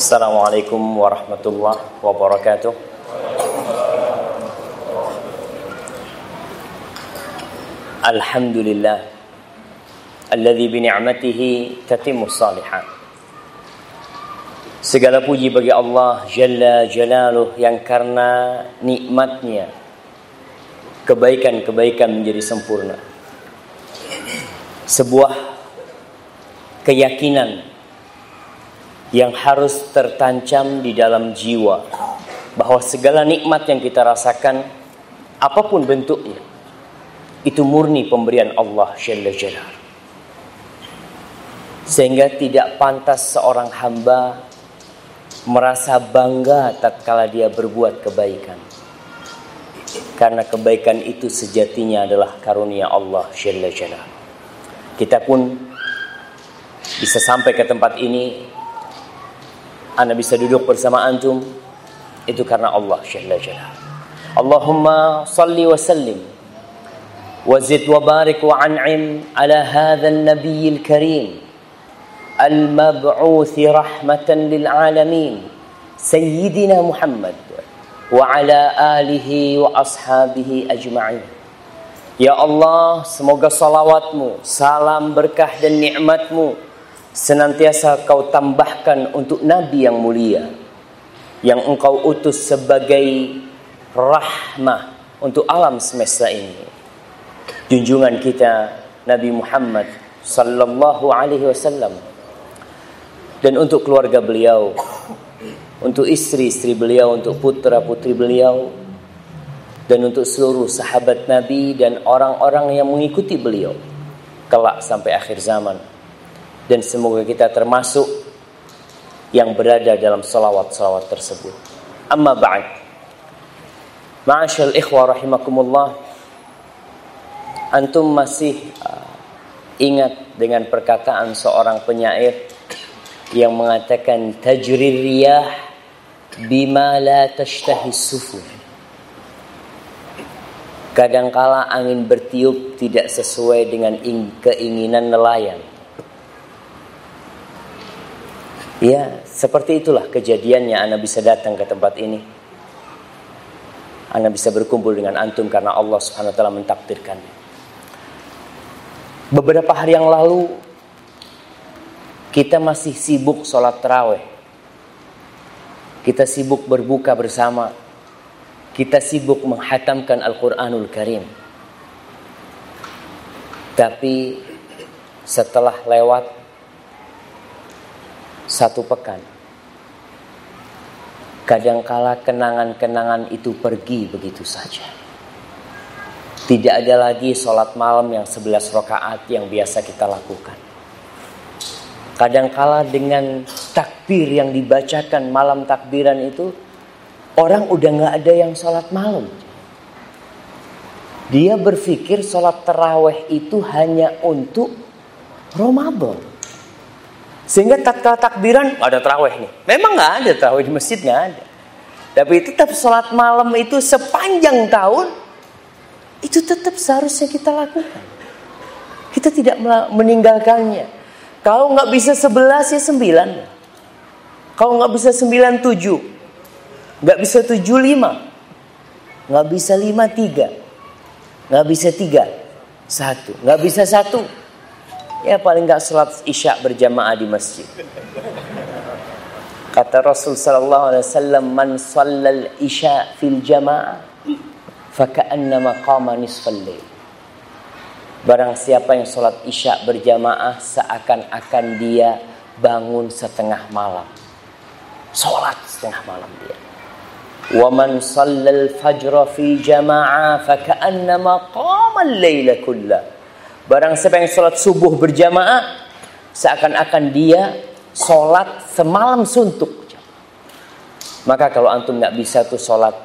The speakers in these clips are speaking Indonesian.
Assalamualaikum warahmatullahi wabarakatuh. Alhamdulillah alladzi bi ni'matihi tatimmu salihat. Segala puji bagi Allah Jalla Jalaluh yang karena nikmatnya kebaikan-kebaikan menjadi sempurna. Sebuah keyakinan yang harus tertancap di dalam jiwa bahwa segala nikmat yang kita rasakan apa pun bentuknya itu murni pemberian Allah Jalla Jalla. Sehingga tidak pantas seorang hamba merasa bangga tatkala dia berbuat kebaikan. Karena kebaikan itu sejatinya adalah karunia Allah Jalla Jalla. Kita pun bisa sampai ke tempat ini anda bisa duduk bersama antum itu karena Allah Jalla Jalla. Allahumma salli wa sallim wa zid wa barik wa an'im ala hadha an-nabiy al-karim al-mab'uth rahmatan lil alamin sayyidina Muhammad wa ala alihi wa ashabihi ajma'in. Ya Allah, semoga salawatmu, salam berkah dan nikmatmu senantiasa kau tambahkan untuk Nabi yang mulia yang engkau utus sebagai rahmah untuk alam semesta ini. Junjungan kita Nabi Muhammad sallallahu alaihi wasallam. Dan untuk keluarga beliau untuk istri-istri beliau untuk putra-putri beliau dan untuk seluruh sahabat Nabi dan orang-orang yang mengikuti beliau kelak sampai akhir zaman dan semoga kita termasuk yang berada dalam salawat-salawat tersebut amma ba'd ma'asyal ikhwah rahimakumullah Antum masih uh, ingat dengan perkataan seorang penyair yang mengatakan tajrir riyah bima la tashtahi sufur. Kadangkala angin bertiup tidak sesuai dengan keinginan nelayan. Ya, seperti itulah kejadiannya Anda bisa datang ke tempat ini. Anda bisa berkumpul dengan antum karena Allah Subhanahu wa taala. Beberapa hari yang lalu kita masih sibuk sholat terawih. Kita sibuk berbuka bersama. Kita sibuk menghatamkan Al-Quranul Karim. Tapi setelah lewat satu pekan, kadangkala kenangan-kenangan itu pergi begitu saja. Tidak ada lagi sholat malam yang 11 rakaat yang biasa kita lakukan. Kadangkala dengan takbir yang dibacakan malam takbiran itu, orang udah nggak ada yang sholat malam. Dia berpikir sholat terawih itu hanya untuk Ramadan. Sehingga tatkala takbiran ada terawih nih. Memang nggak ada terawih di masjid nggak ada. Tapi tetap sholat malam itu sepanjang tahun itu tetap seharusnya kita lakukan. Kita tidak meninggalkannya. Kalau nggak bisa sebelas ya sembilan. Kalau nggak bisa sembilan tujuh, nggak bisa tujuh lima, nggak bisa lima tiga, nggak bisa tiga satu, nggak bisa satu. Ya paling nggak sholat isya berjamaah di masjid. Kata Rasul Sallallahu Alaihi Wasallam, "Man sallal isya fil jamaah, faka'annama qama nisfal lail. Barang siapa yang sholat isya berjamaah seakan-akan dia bangun setengah malam. Sholat setengah malam dia. Sallal fajra fi jama'ah faka'annama qama al-laila kullah. Barang siapa yang sholat subuh berjamaah seakan-akan dia sholat semalam suntuk. Maka kalau antum nggak bisa tuh sholat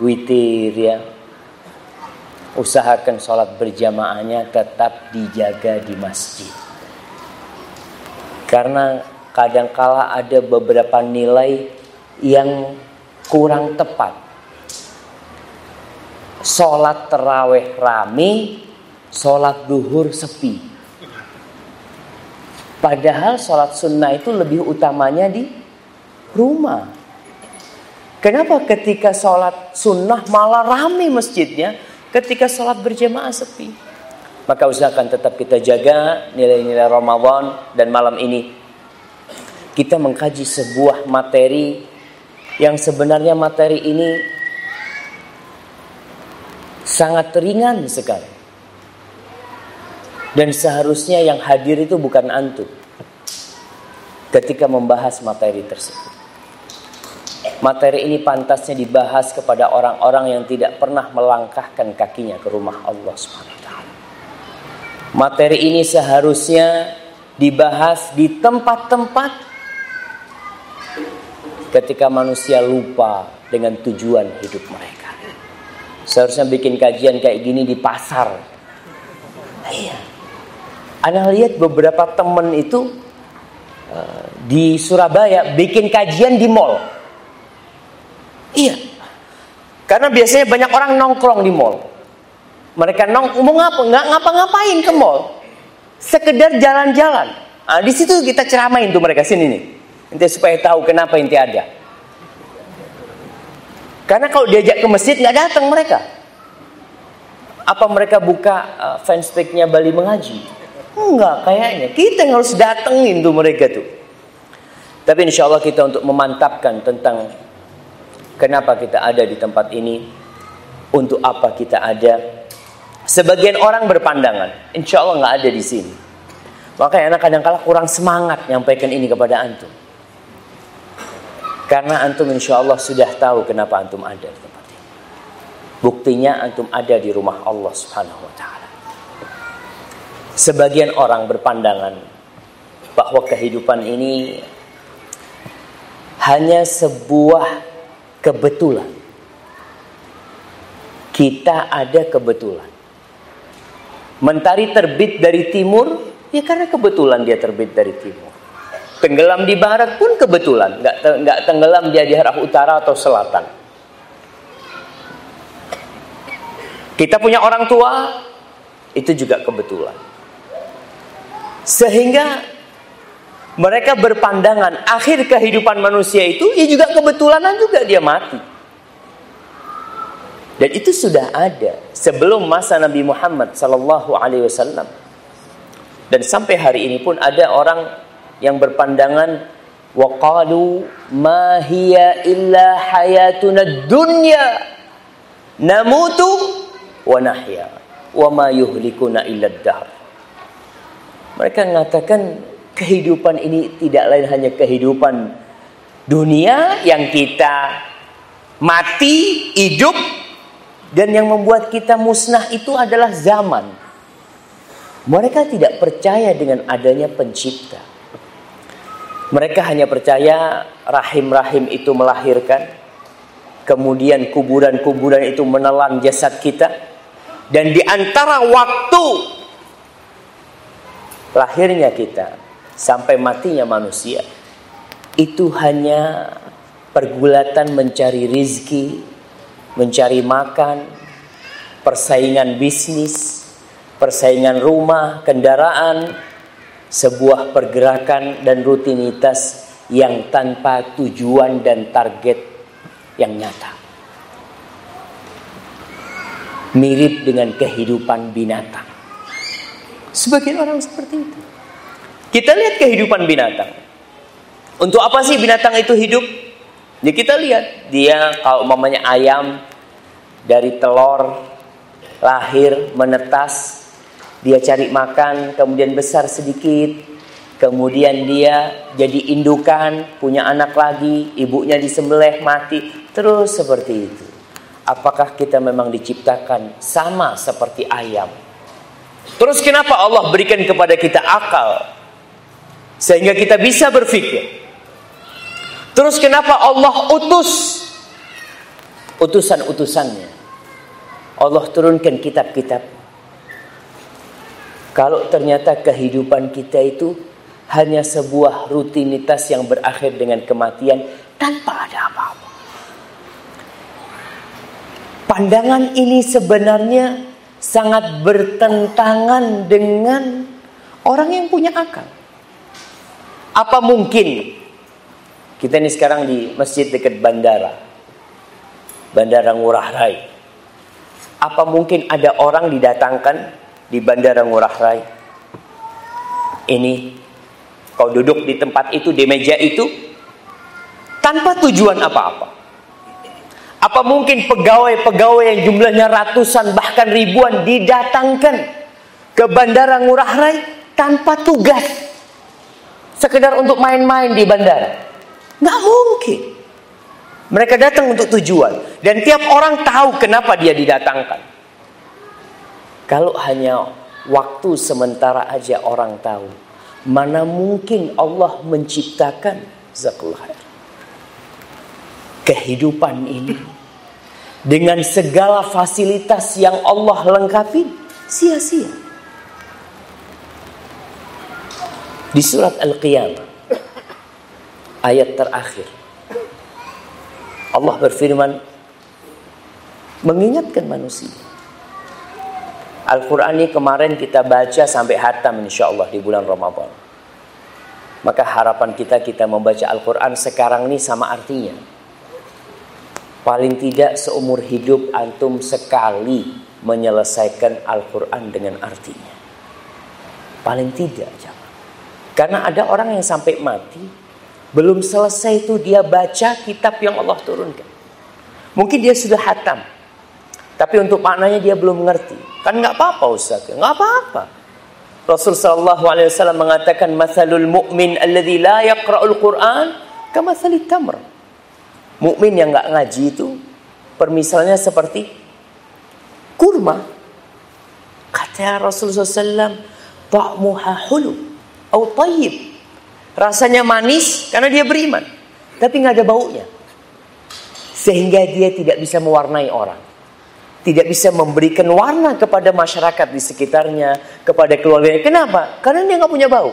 witir ya, usahakan sholat berjamaahnya tetap dijaga di masjid. Karena kadangkala ada beberapa nilai yang kurang tepat. Sholat terawih rame, sholat duhur sepi. Padahal sholat sunnah itu lebih utamanya di rumah. Kenapa ketika sholat sunnah malah rame masjidnya, ketika sholat berjamaah sepi? Maka usahakan tetap kita jaga nilai-nilai Ramadan dan malam ini kita mengkaji sebuah materi yang sebenarnya materi ini sangat ringan sekali. Dan seharusnya yang hadir itu bukan antum ketika membahas materi tersebut. Materi ini pantasnya dibahas kepada orang-orang yang tidak pernah melangkahkan kakinya ke rumah Allah Subhanahu Materi ini seharusnya dibahas di tempat-tempat ketika manusia lupa dengan tujuan hidup mereka. Seharusnya bikin kajian kayak gini di pasar. Iya. Anda lihat beberapa temen itu uh, di Surabaya bikin kajian di mall. Iya. Karena biasanya banyak orang nongkrong di mall. Mereka nong mau ngapa? Nggak ngapa-ngapain ke mall. Sekedar jalan-jalan. Nah, di situ kita ceramain tuh mereka sini nih. Nanti supaya tahu kenapa inti ada. Karena kalau diajak ke masjid nggak datang mereka. Apa mereka buka uh, fanspage-nya Bali mengaji? Enggak, kayaknya. Kita yang harus datengin tuh mereka tuh. Tapi insya Allah kita untuk memantapkan tentang kenapa kita ada di tempat ini, untuk apa kita ada, Sebagian orang berpandangan, insya Allah nggak ada di sini. Makanya anak kadang kala kurang semangat nyampaikan ini kepada antum. Karena antum insya Allah sudah tahu kenapa antum ada di tempat ini. Buktinya antum ada di rumah Allah subhanahu wa ta'ala. Sebagian orang berpandangan bahwa kehidupan ini hanya sebuah kebetulan. Kita ada kebetulan. Mentari terbit dari timur, ya karena kebetulan dia terbit dari timur. Tenggelam di barat pun kebetulan, nggak nggak tenggelam dia di arah utara atau selatan. Kita punya orang tua, itu juga kebetulan. Sehingga mereka berpandangan akhir kehidupan manusia itu ya juga kebetulanan juga dia mati. Dan itu sudah ada sebelum masa Nabi Muhammad sallallahu alaihi wasallam. Dan sampai hari ini pun ada orang yang berpandangan waqalu ma hiya illa hayatuna dunya namutu wa nahya wa ma yuhlikuna illa dahr. Mereka mengatakan kehidupan ini tidak lain hanya kehidupan dunia yang kita mati, hidup dan yang membuat kita musnah itu adalah zaman. Mereka tidak percaya dengan adanya pencipta. Mereka hanya percaya rahim-rahim itu melahirkan. Kemudian kuburan-kuburan itu menelan jasad kita. Dan di antara waktu lahirnya kita sampai matinya manusia. Itu hanya pergulatan mencari rizki, mencari makan, persaingan bisnis, persaingan rumah, kendaraan, sebuah pergerakan dan rutinitas yang tanpa tujuan dan target yang nyata. Mirip dengan kehidupan binatang. Sebagian orang seperti itu. Kita lihat kehidupan binatang. Untuk apa sih binatang itu hidup? Ya kita lihat dia kalau mamanya ayam dari telur lahir menetas dia cari makan kemudian besar sedikit kemudian dia jadi indukan punya anak lagi ibunya disembelih mati terus seperti itu apakah kita memang diciptakan sama seperti ayam terus kenapa Allah berikan kepada kita akal sehingga kita bisa berpikir Terus kenapa Allah utus utusan-utusannya? Allah turunkan kitab-kitab. Kalau ternyata kehidupan kita itu hanya sebuah rutinitas yang berakhir dengan kematian tanpa ada apa-apa. Pandangan ini sebenarnya sangat bertentangan dengan orang yang punya akal. Apa mungkin Kita ini sekarang di masjid dekat bandara. Bandara Ngurah Rai. Apa mungkin ada orang didatangkan di Bandara Ngurah Rai? Ini kau duduk di tempat itu, di meja itu tanpa tujuan apa-apa. Apa mungkin pegawai-pegawai yang jumlahnya ratusan bahkan ribuan didatangkan ke Bandara Ngurah Rai tanpa tugas? Sekedar untuk main-main di bandara. Nggak mungkin. Mereka datang untuk tujuan. Dan tiap orang tahu kenapa dia didatangkan. Kalau hanya waktu sementara aja orang tahu. Mana mungkin Allah menciptakan zakullah kehidupan ini dengan segala fasilitas yang Allah lengkapi sia-sia. Di surat Al-Qiyamah ayat terakhir. Allah berfirman mengingatkan manusia. Al-Quran ini kemarin kita baca sampai hatam insya Allah di bulan Ramadan. Maka harapan kita kita membaca Al-Quran sekarang ini sama artinya. Paling tidak seumur hidup antum sekali menyelesaikan Al-Quran dengan artinya. Paling tidak. Karena ada orang yang sampai mati belum selesai itu dia baca kitab yang Allah turunkan. Mungkin dia sudah hatam. Tapi untuk maknanya dia belum mengerti. Kan nggak apa-apa Ustaz. Nggak apa-apa. Rasul sallallahu alaihi wasallam mengatakan masalul mu'min alladhi la yaqra'ul Qur'an kamathali tamr. Mukmin yang nggak ngaji itu permisalnya seperti kurma. Kata Rasulullah SAW, ta'muha hulu atau tayyib Rasanya manis karena dia beriman. Tapi nggak ada baunya. Sehingga dia tidak bisa mewarnai orang. Tidak bisa memberikan warna kepada masyarakat di sekitarnya, kepada keluarganya. Kenapa? Karena dia nggak punya bau.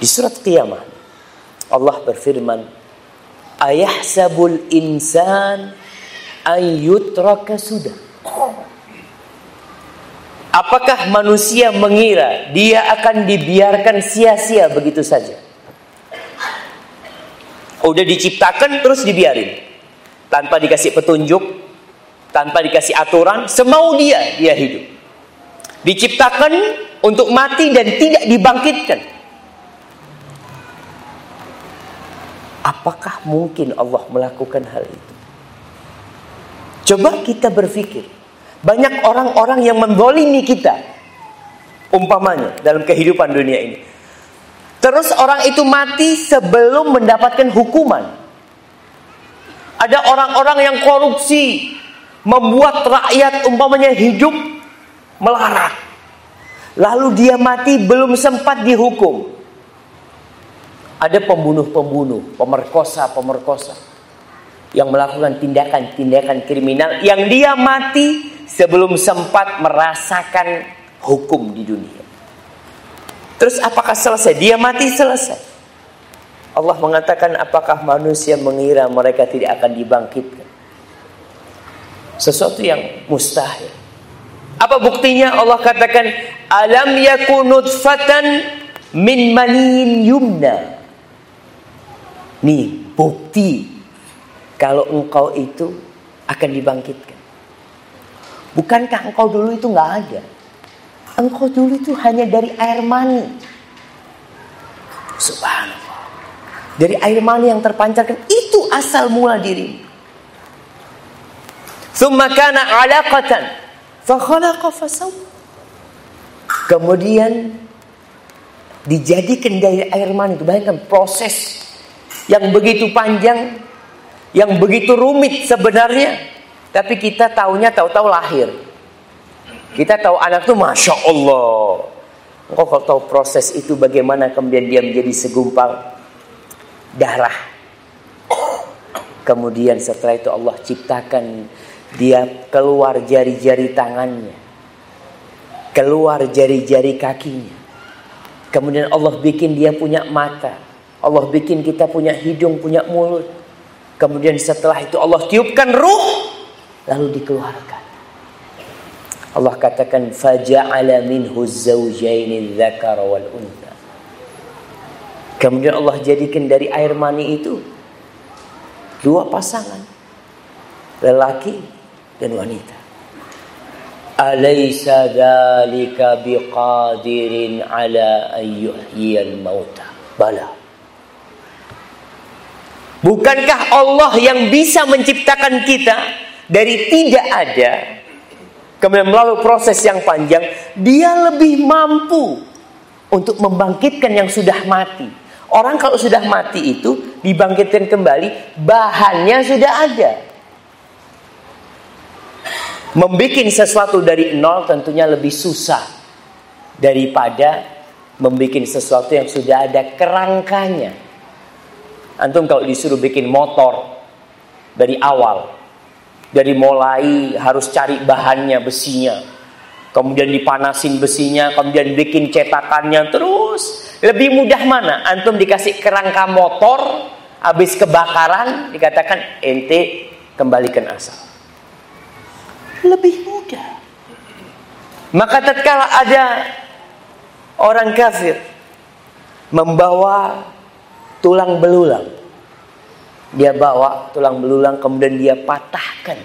Di surat Qiyamah Allah berfirman, "Ayahsabul insan ayyutraka sudah." Apakah manusia mengira dia akan dibiarkan sia-sia begitu saja? Udah diciptakan terus dibiarin. Tanpa dikasih petunjuk, tanpa dikasih aturan, semau dia dia hidup. Diciptakan untuk mati dan tidak dibangkitkan. Apakah mungkin Allah melakukan hal itu? Coba kita berpikir. Banyak orang-orang yang mendolimi kita. Umpamanya dalam kehidupan dunia ini. Terus orang itu mati sebelum mendapatkan hukuman. Ada orang-orang yang korupsi. Membuat rakyat umpamanya hidup melarat. Lalu dia mati belum sempat dihukum. Ada pembunuh-pembunuh, pemerkosa-pemerkosa yang melakukan tindakan-tindakan kriminal yang dia mati sebelum sempat merasakan hukum di dunia. Terus apakah selesai? Dia mati selesai. Allah mengatakan apakah manusia mengira mereka tidak akan dibangkitkan? Sesuatu yang mustahil. Apa buktinya? Allah katakan alam yakunut fatan min manin yumna. Nih bukti kalau engkau itu akan dibangkitkan. Bukankah engkau dulu itu nggak ada? Engkau dulu itu hanya dari air mani. Subhanallah. Dari air mani yang terpancarkan itu asal mula diri. Thumma kana 'alaqatan Kemudian dijadikan dari air mani itu bayangkan proses yang begitu panjang yang begitu rumit sebenarnya tapi kita taunya tahu-tahu lahir. Kita tahu anak itu Masya Allah. Engkau kalau tahu proses itu bagaimana kemudian dia menjadi segumpal darah. Kemudian setelah itu Allah ciptakan dia keluar jari-jari tangannya. Keluar jari-jari kakinya. Kemudian Allah bikin dia punya mata. Allah bikin kita punya hidung, punya mulut. Kemudian setelah itu Allah tiupkan ruh lalu dikeluarkan. Allah katakan faja'ala minhu zawjaini dzakara wal untha. Kemudian Allah jadikan dari air mani itu dua pasangan. Lelaki dan wanita. Alaysa dhalika biqadirin ala ayyuhyiyal mauta. Bala. Bukankah Allah yang bisa menciptakan kita dari tidak ada kemudian melalui proses yang panjang dia lebih mampu untuk membangkitkan yang sudah mati Orang kalau sudah mati itu dibangkitkan kembali, bahannya sudah ada. Membikin sesuatu dari nol tentunya lebih susah daripada membikin sesuatu yang sudah ada kerangkanya. Antum kalau disuruh bikin motor dari awal, dari mulai harus cari bahannya, besinya, kemudian dipanasin besinya, kemudian bikin cetakannya terus. Lebih mudah mana? Antum dikasih kerangka motor, habis kebakaran dikatakan ente kembalikan asal. Lebih mudah. Maka tatkala ada orang kafir membawa tulang belulang, dia bawa tulang belulang kemudian dia patahkan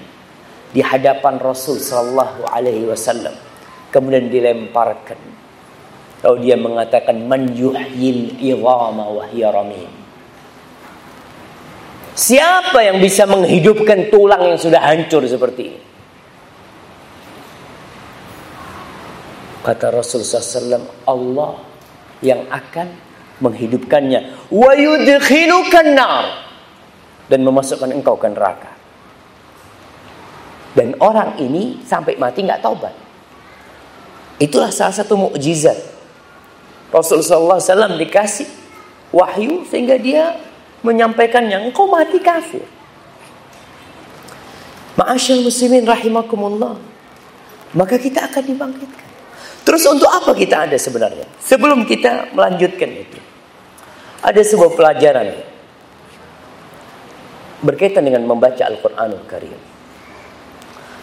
di hadapan Rasul Sallallahu Alaihi Wasallam kemudian dilemparkan. Lalu dia mengatakan man yuhyil Siapa yang bisa menghidupkan tulang yang sudah hancur seperti ini? Kata Rasul SAW, Allah yang akan menghidupkannya. Wa yudkhilukan nar. Dan memasukkan engkau ke neraka. Dan orang ini sampai mati nggak taubat. Itulah salah satu mukjizat. Rasulullah SAW dikasih wahyu sehingga dia menyampaikannya. Engkau mati kafir. Ma'asyal muslimin rahimakumullah. Maka kita akan dibangkitkan. Terus untuk apa kita ada sebenarnya? Sebelum kita melanjutkan itu. Ada sebuah pelajaran. Berkaitan dengan membaca Al-Quranul Karim.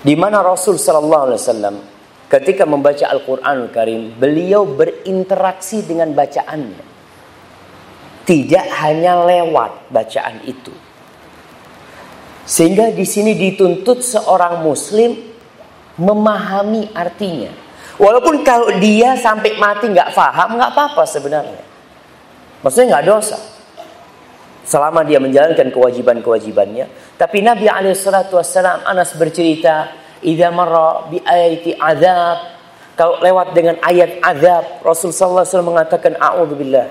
Di mana Rasul Sallallahu Alaihi Wasallam ketika membaca Al-Quran Karim, beliau berinteraksi dengan bacaannya. Tidak hanya lewat bacaan itu. Sehingga di sini dituntut seorang muslim memahami artinya. Walaupun kalau dia sampai mati nggak paham, nggak apa-apa sebenarnya. Maksudnya nggak dosa. Selama dia menjalankan kewajiban-kewajibannya. Tapi Nabi Alaihissalam Anas bercerita, idza marra bi ayati azab. Kalau lewat dengan ayat azab Rasul sallallahu alaihi wasallam mengatakan a'udzubillah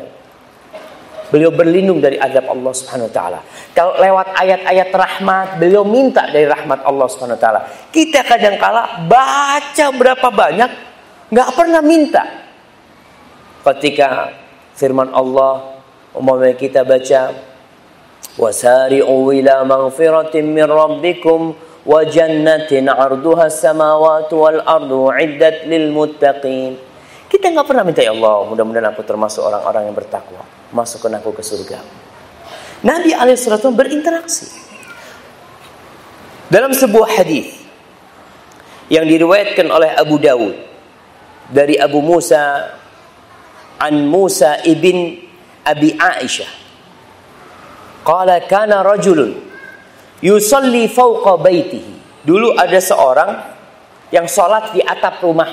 beliau berlindung dari azab Allah Subhanahu wa taala. Kalau lewat ayat-ayat rahmat beliau minta dari rahmat Allah Subhanahu wa taala. Kita kadang kala baca berapa banyak nggak pernah minta. Ketika firman Allah umpamanya kita baca wasari'u ila min rabbikum wa jannatin 'arduha samawati wal. Kita nggak pernah minta ya Allah, mudah-mudahan aku termasuk orang-orang yang bertakwa, masukkan aku ke surga. Nabi alaihissalam berinteraksi dalam sebuah hadis yang diriwayatkan oleh Abu Dawud dari Abu Musa an Musa ibn Abi Aisyah. Qala kana rajulun yusalli fauqa baitihi. Dulu ada seorang yang sholat di atap rumah.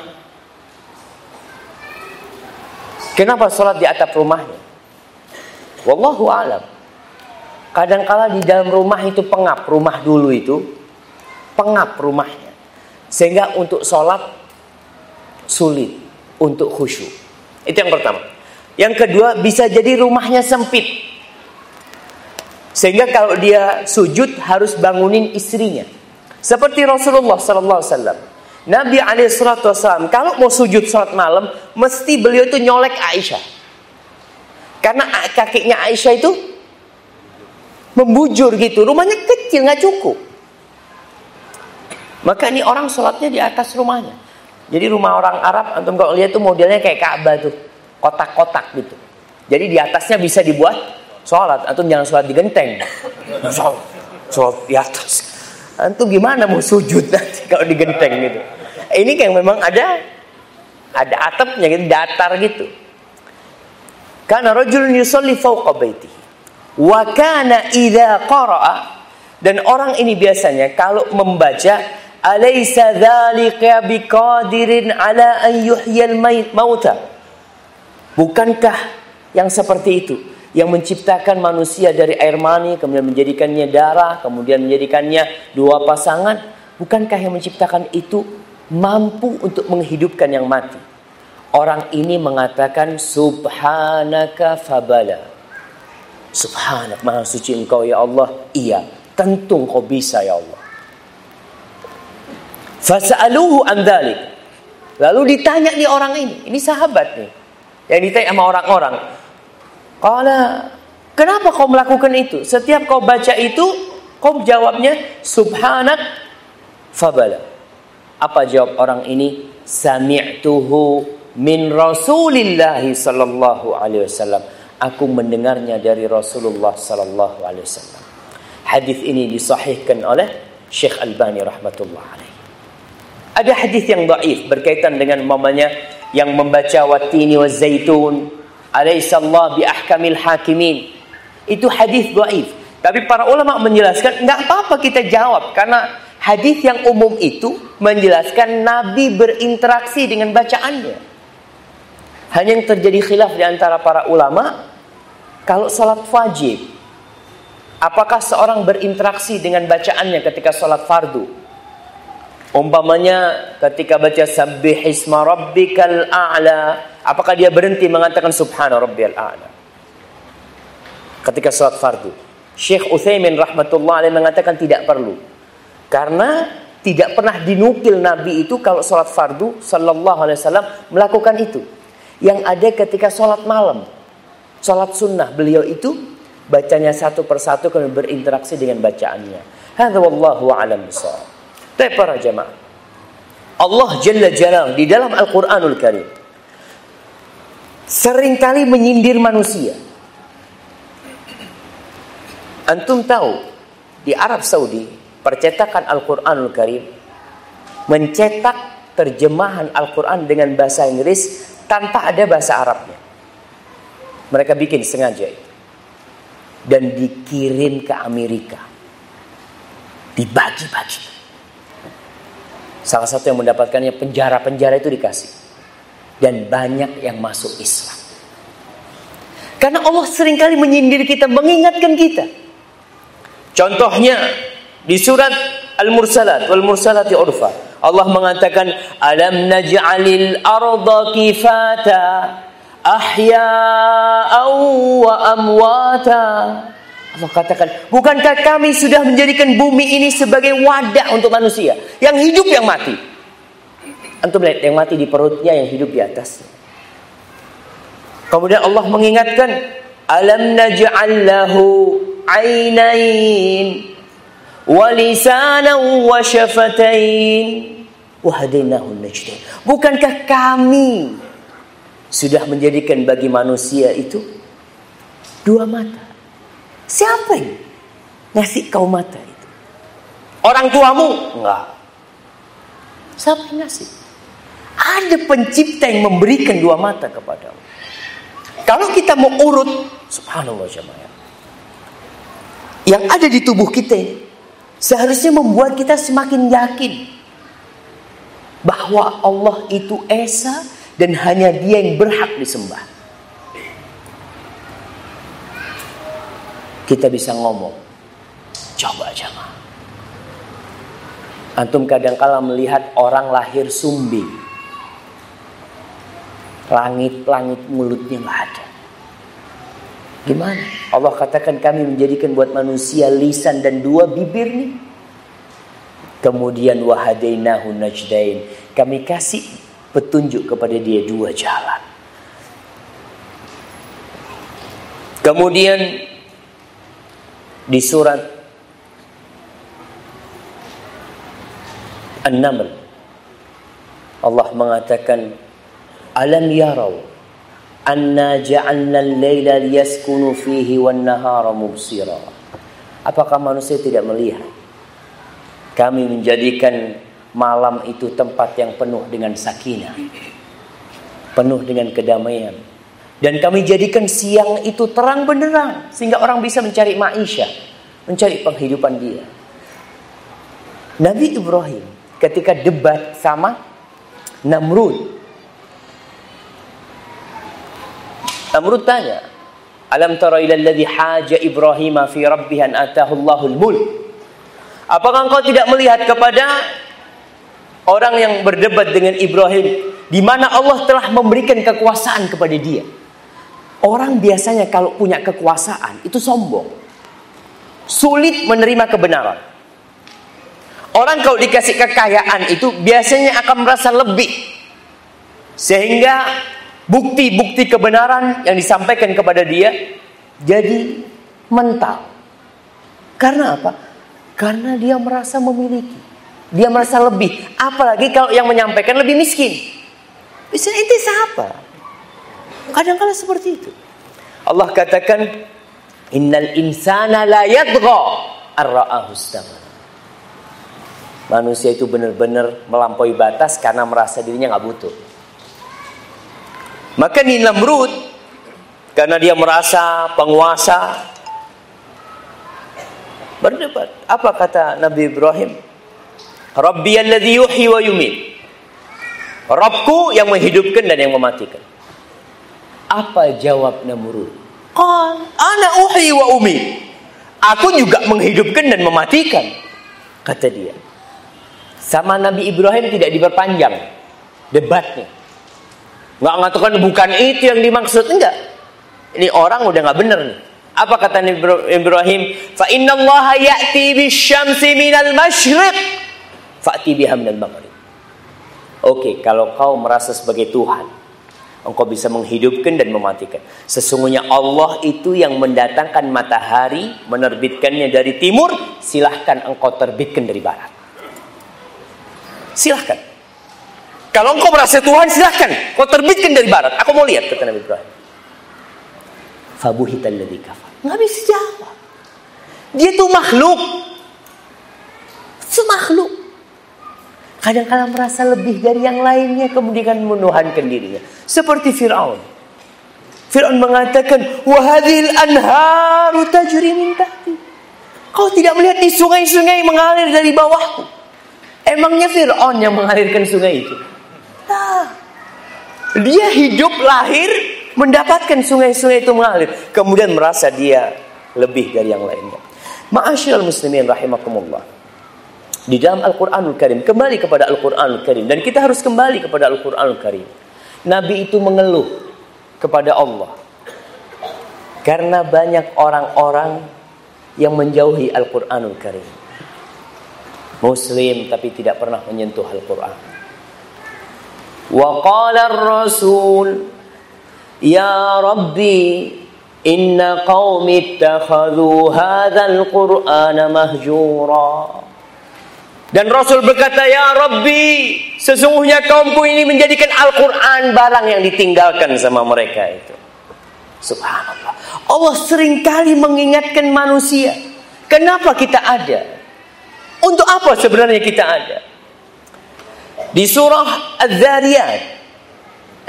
Kenapa sholat di atap rumahnya? Wallahu alam. Kadangkala di dalam rumah itu pengap, rumah dulu itu pengap rumahnya. Sehingga untuk sholat sulit untuk khusyuk. Itu yang pertama. Yang kedua bisa jadi rumahnya sempit. Sehingga kalau dia sujud harus bangunin istrinya. Seperti Rasulullah sallallahu alaihi wasallam. Nabi alaihi kalau mau sujud salat malam mesti beliau itu nyolek Aisyah. Karena kakinya Aisyah itu membujur gitu, rumahnya kecil nggak cukup. Maka ini orang sholatnya di atas rumahnya. Jadi rumah orang Arab, antum kalau lihat tuh modelnya kayak Ka'bah tuh, kotak-kotak gitu. Jadi di atasnya bisa dibuat sholat. Antum jangan sholat di genteng. Sholat, sholat di atas. Antum gimana mau sujud nanti kalau di genteng gitu? Ini yang memang ada ada atapnya gitu datar gitu. Karena rajulun yusalli fawqa baitihi. Wa kana idza dan orang ini biasanya kalau membaca alaysa dzalika biqadirin ala an mauta. Bukankah yang seperti itu? Yang menciptakan manusia dari air mani kemudian menjadikannya darah kemudian menjadikannya dua pasangan? Bukankah yang menciptakan itu mampu untuk menghidupkan yang mati? Orang ini mengatakan subhanaka fabala. Subhanak maha suci engkau ya Allah. Iya tentu engkau bisa ya Allah fasa'aluhu an lalu ditanya nih orang ini ini sahabat nih yang ditanya sama orang-orang Kala, kenapa kau melakukan itu? Setiap kau baca itu, kau jawabnya subhanak fabala. Apa jawab orang ini? Sami'tuhu min Rasulillah sallallahu alaihi wasallam. Aku mendengarnya dari Rasulullah sallallahu alaihi wasallam. Hadis ini disahihkan oleh Syekh Albani rahmatullah alaihi. Ada hadis yang dhaif berkaitan dengan mamanya yang membaca watini wa zaitun Alaihissallah bi ahkamil hakimin. Itu hadis dhaif. Tapi para ulama menjelaskan nggak apa-apa kita jawab karena hadis yang umum itu menjelaskan Nabi berinteraksi dengan bacaannya. Hanya yang terjadi khilaf di antara para ulama kalau salat wajib apakah seorang berinteraksi dengan bacaannya ketika salat fardu? Umpamanya ketika baca sabbih isma rabbikal a'la, apakah dia berhenti mengatakan subhana rabbiyal a'la? Ketika salat fardu. Syekh Utsaimin rahmatullah alaih mengatakan tidak perlu. Karena tidak pernah dinukil Nabi itu kalau salat fardu sallallahu alaihi wasallam melakukan itu. Yang ada ketika salat malam. Salat sunnah beliau itu bacanya satu persatu kemudian berinteraksi dengan bacaannya. Hadza wallahu a'lam bishawab. Tapi para jemaah. Allah Jalla Jalal di dalam Al-Quranul Karim. Seringkali menyindir manusia. Antum tahu di Arab Saudi percetakan Al-Quranul Karim mencetak terjemahan Al-Quran dengan bahasa Inggris tanpa ada bahasa Arabnya. Mereka bikin sengaja itu. Dan dikirim ke Amerika. Dibagi-bagi. Salah satu yang mendapatkannya penjara-penjara itu dikasih. Dan banyak yang masuk Islam. Karena Allah sering kali menyindir kita, mengingatkan kita. Contohnya di surat Al-Mursalat wal Mursalati urfa. Allah mengatakan alam naj'alil arda kifata ahya'aw wa amwata Allah katakan, bukankah kami sudah menjadikan bumi ini sebagai wadah untuk manusia? Yang hidup yang mati. Antum lihat yang mati di perutnya, yang hidup di atas. Kemudian Allah mengingatkan, Alam naj'al lahu ainain wa wa syafatain wa najdain. Bukankah kami sudah menjadikan bagi manusia itu dua mata, Siapa yang ngasih kau mata itu? Orang tuamu? Enggak. Siapa yang ngasih? Ada pencipta yang memberikan dua mata kepadamu. Kalau kita mau urut, subhanallah jemaah. Yang ada di tubuh kita ini seharusnya membuat kita semakin yakin bahwa Allah itu esa dan hanya Dia yang berhak disembah. Kita bisa ngomong. Coba jangan. Antum kadang-kala melihat orang lahir sumbing. Langit-langit mulutnya nggak ada. Gimana? Allah katakan kami menjadikan buat manusia lisan dan dua bibir nih. Kemudian wahadainahu najdain. Kami kasih petunjuk kepada dia dua jalan. Kemudian di surat An-Naml Allah mengatakan alam yarau anna ja'alna al-laila liyaskunu fihi wan nahara mubsira. Apakah manusia tidak melihat? Kami menjadikan malam itu tempat yang penuh dengan sakinah penuh dengan kedamaian Dan kami jadikan siang itu terang benderang sehingga orang bisa mencari maisha, mencari penghidupan dia. Nabi Ibrahim ketika debat sama Namrud. Namrud tanya, "Alam tara ila alladhi haja Ibrahim fi rabbih an atahu Allahul mulk?" Apakah engkau tidak melihat kepada orang yang berdebat dengan Ibrahim di mana Allah telah memberikan kekuasaan kepada dia? Orang biasanya kalau punya kekuasaan itu sombong. Sulit menerima kebenaran. Orang kalau dikasih kekayaan itu biasanya akan merasa lebih. Sehingga bukti-bukti kebenaran yang disampaikan kepada dia jadi mental. Karena apa? Karena dia merasa memiliki. Dia merasa lebih. Apalagi kalau yang menyampaikan lebih miskin. Misalnya itu siapa? Kadang-kadang seperti itu. Allah katakan, Innal insana la yadgha ar-ra'ahu Manusia itu benar-benar melampaui batas karena merasa dirinya nggak butuh. Maka di karena dia merasa penguasa berdebat. Apa kata Nabi Ibrahim? Rabbi yuhyi wa yumit. Rabbku yang menghidupkan dan yang mematikan. Apa jawab Namrud? Qal, ana uhi wa umi. Aku juga menghidupkan dan mematikan. Kata dia. Sama Nabi Ibrahim tidak diperpanjang debatnya. Nggak mengatakan bukan itu yang dimaksud enggak. Ini orang udah nggak benar nih. Apa kata Nabi Ibrahim? Fa inna Allah ya'ti bisyamsi minal masyriq fa'ti biha minal maghrib. Oke, kalau kau merasa sebagai Tuhan, engkau bisa menghidupkan dan mematikan. Sesungguhnya Allah itu yang mendatangkan matahari, menerbitkannya dari timur, silahkan engkau terbitkan dari barat. Silahkan. Kalau engkau merasa Tuhan, silahkan. Kau terbitkan dari barat. Aku mau lihat, kata Nabi Ibrahim. Fabuhitan lebih kafar. Nggak bisa jawab. Dia itu makhluk. Semakhluk kadang-kadang merasa lebih dari yang lainnya kemudian menuhankan dirinya. Seperti Firaun. Firaun mengatakan wahadil anharu tajri min kau tidak melihat di sungai-sungai mengalir dari bawahku? Emangnya Firaun yang mengalirkan sungai itu? Nah, dia hidup lahir mendapatkan sungai-sungai itu mengalir. Kemudian merasa dia lebih dari yang lainnya. Ma'asyiral muslimin rahimakumullah di dalam Al-Quranul Karim. Kembali kepada Al-Quranul Karim. Dan kita harus kembali kepada Al-Quranul Karim. Nabi itu mengeluh kepada Allah. Karena banyak orang-orang yang menjauhi Al-Quranul Karim. Muslim tapi tidak pernah menyentuh Al-Quran. Wa qala rasul Ya Rabbi Inna qawmi ittakhadhu hadhal Qur'ana mahjura dan Rasul berkata, Ya Rabbi, sesungguhnya kaumku ini menjadikan Al-Quran barang yang ditinggalkan sama mereka itu. Subhanallah. Allah sering kali mengingatkan manusia. Kenapa kita ada? Untuk apa sebenarnya kita ada? Di surah Az-Zariyat.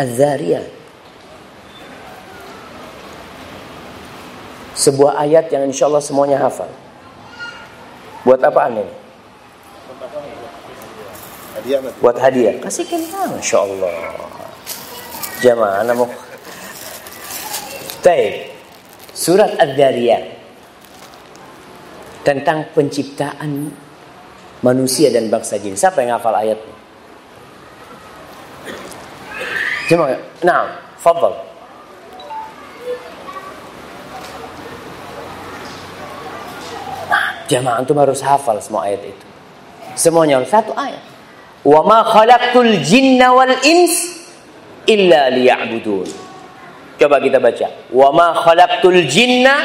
Az-Zariyat. Sebuah ayat yang insya Allah semuanya hafal. Buat apa ini? Hadiah buat hadiah? Kasihkan ah, Masya Allah jamaah namu Baik. Surat Ad-Dariyat Tentang penciptaan Manusia dan bangsa jin. Siapa yang hafal ayatnya? Jemaah Nah, fadal Nah, jemaah antum harus hafal semua ayat itu. Semuanya satu ayat Wa ma khalaqtul jinna wal ins illa liya'budun. Coba kita baca. Wa ma khalaqtul jinna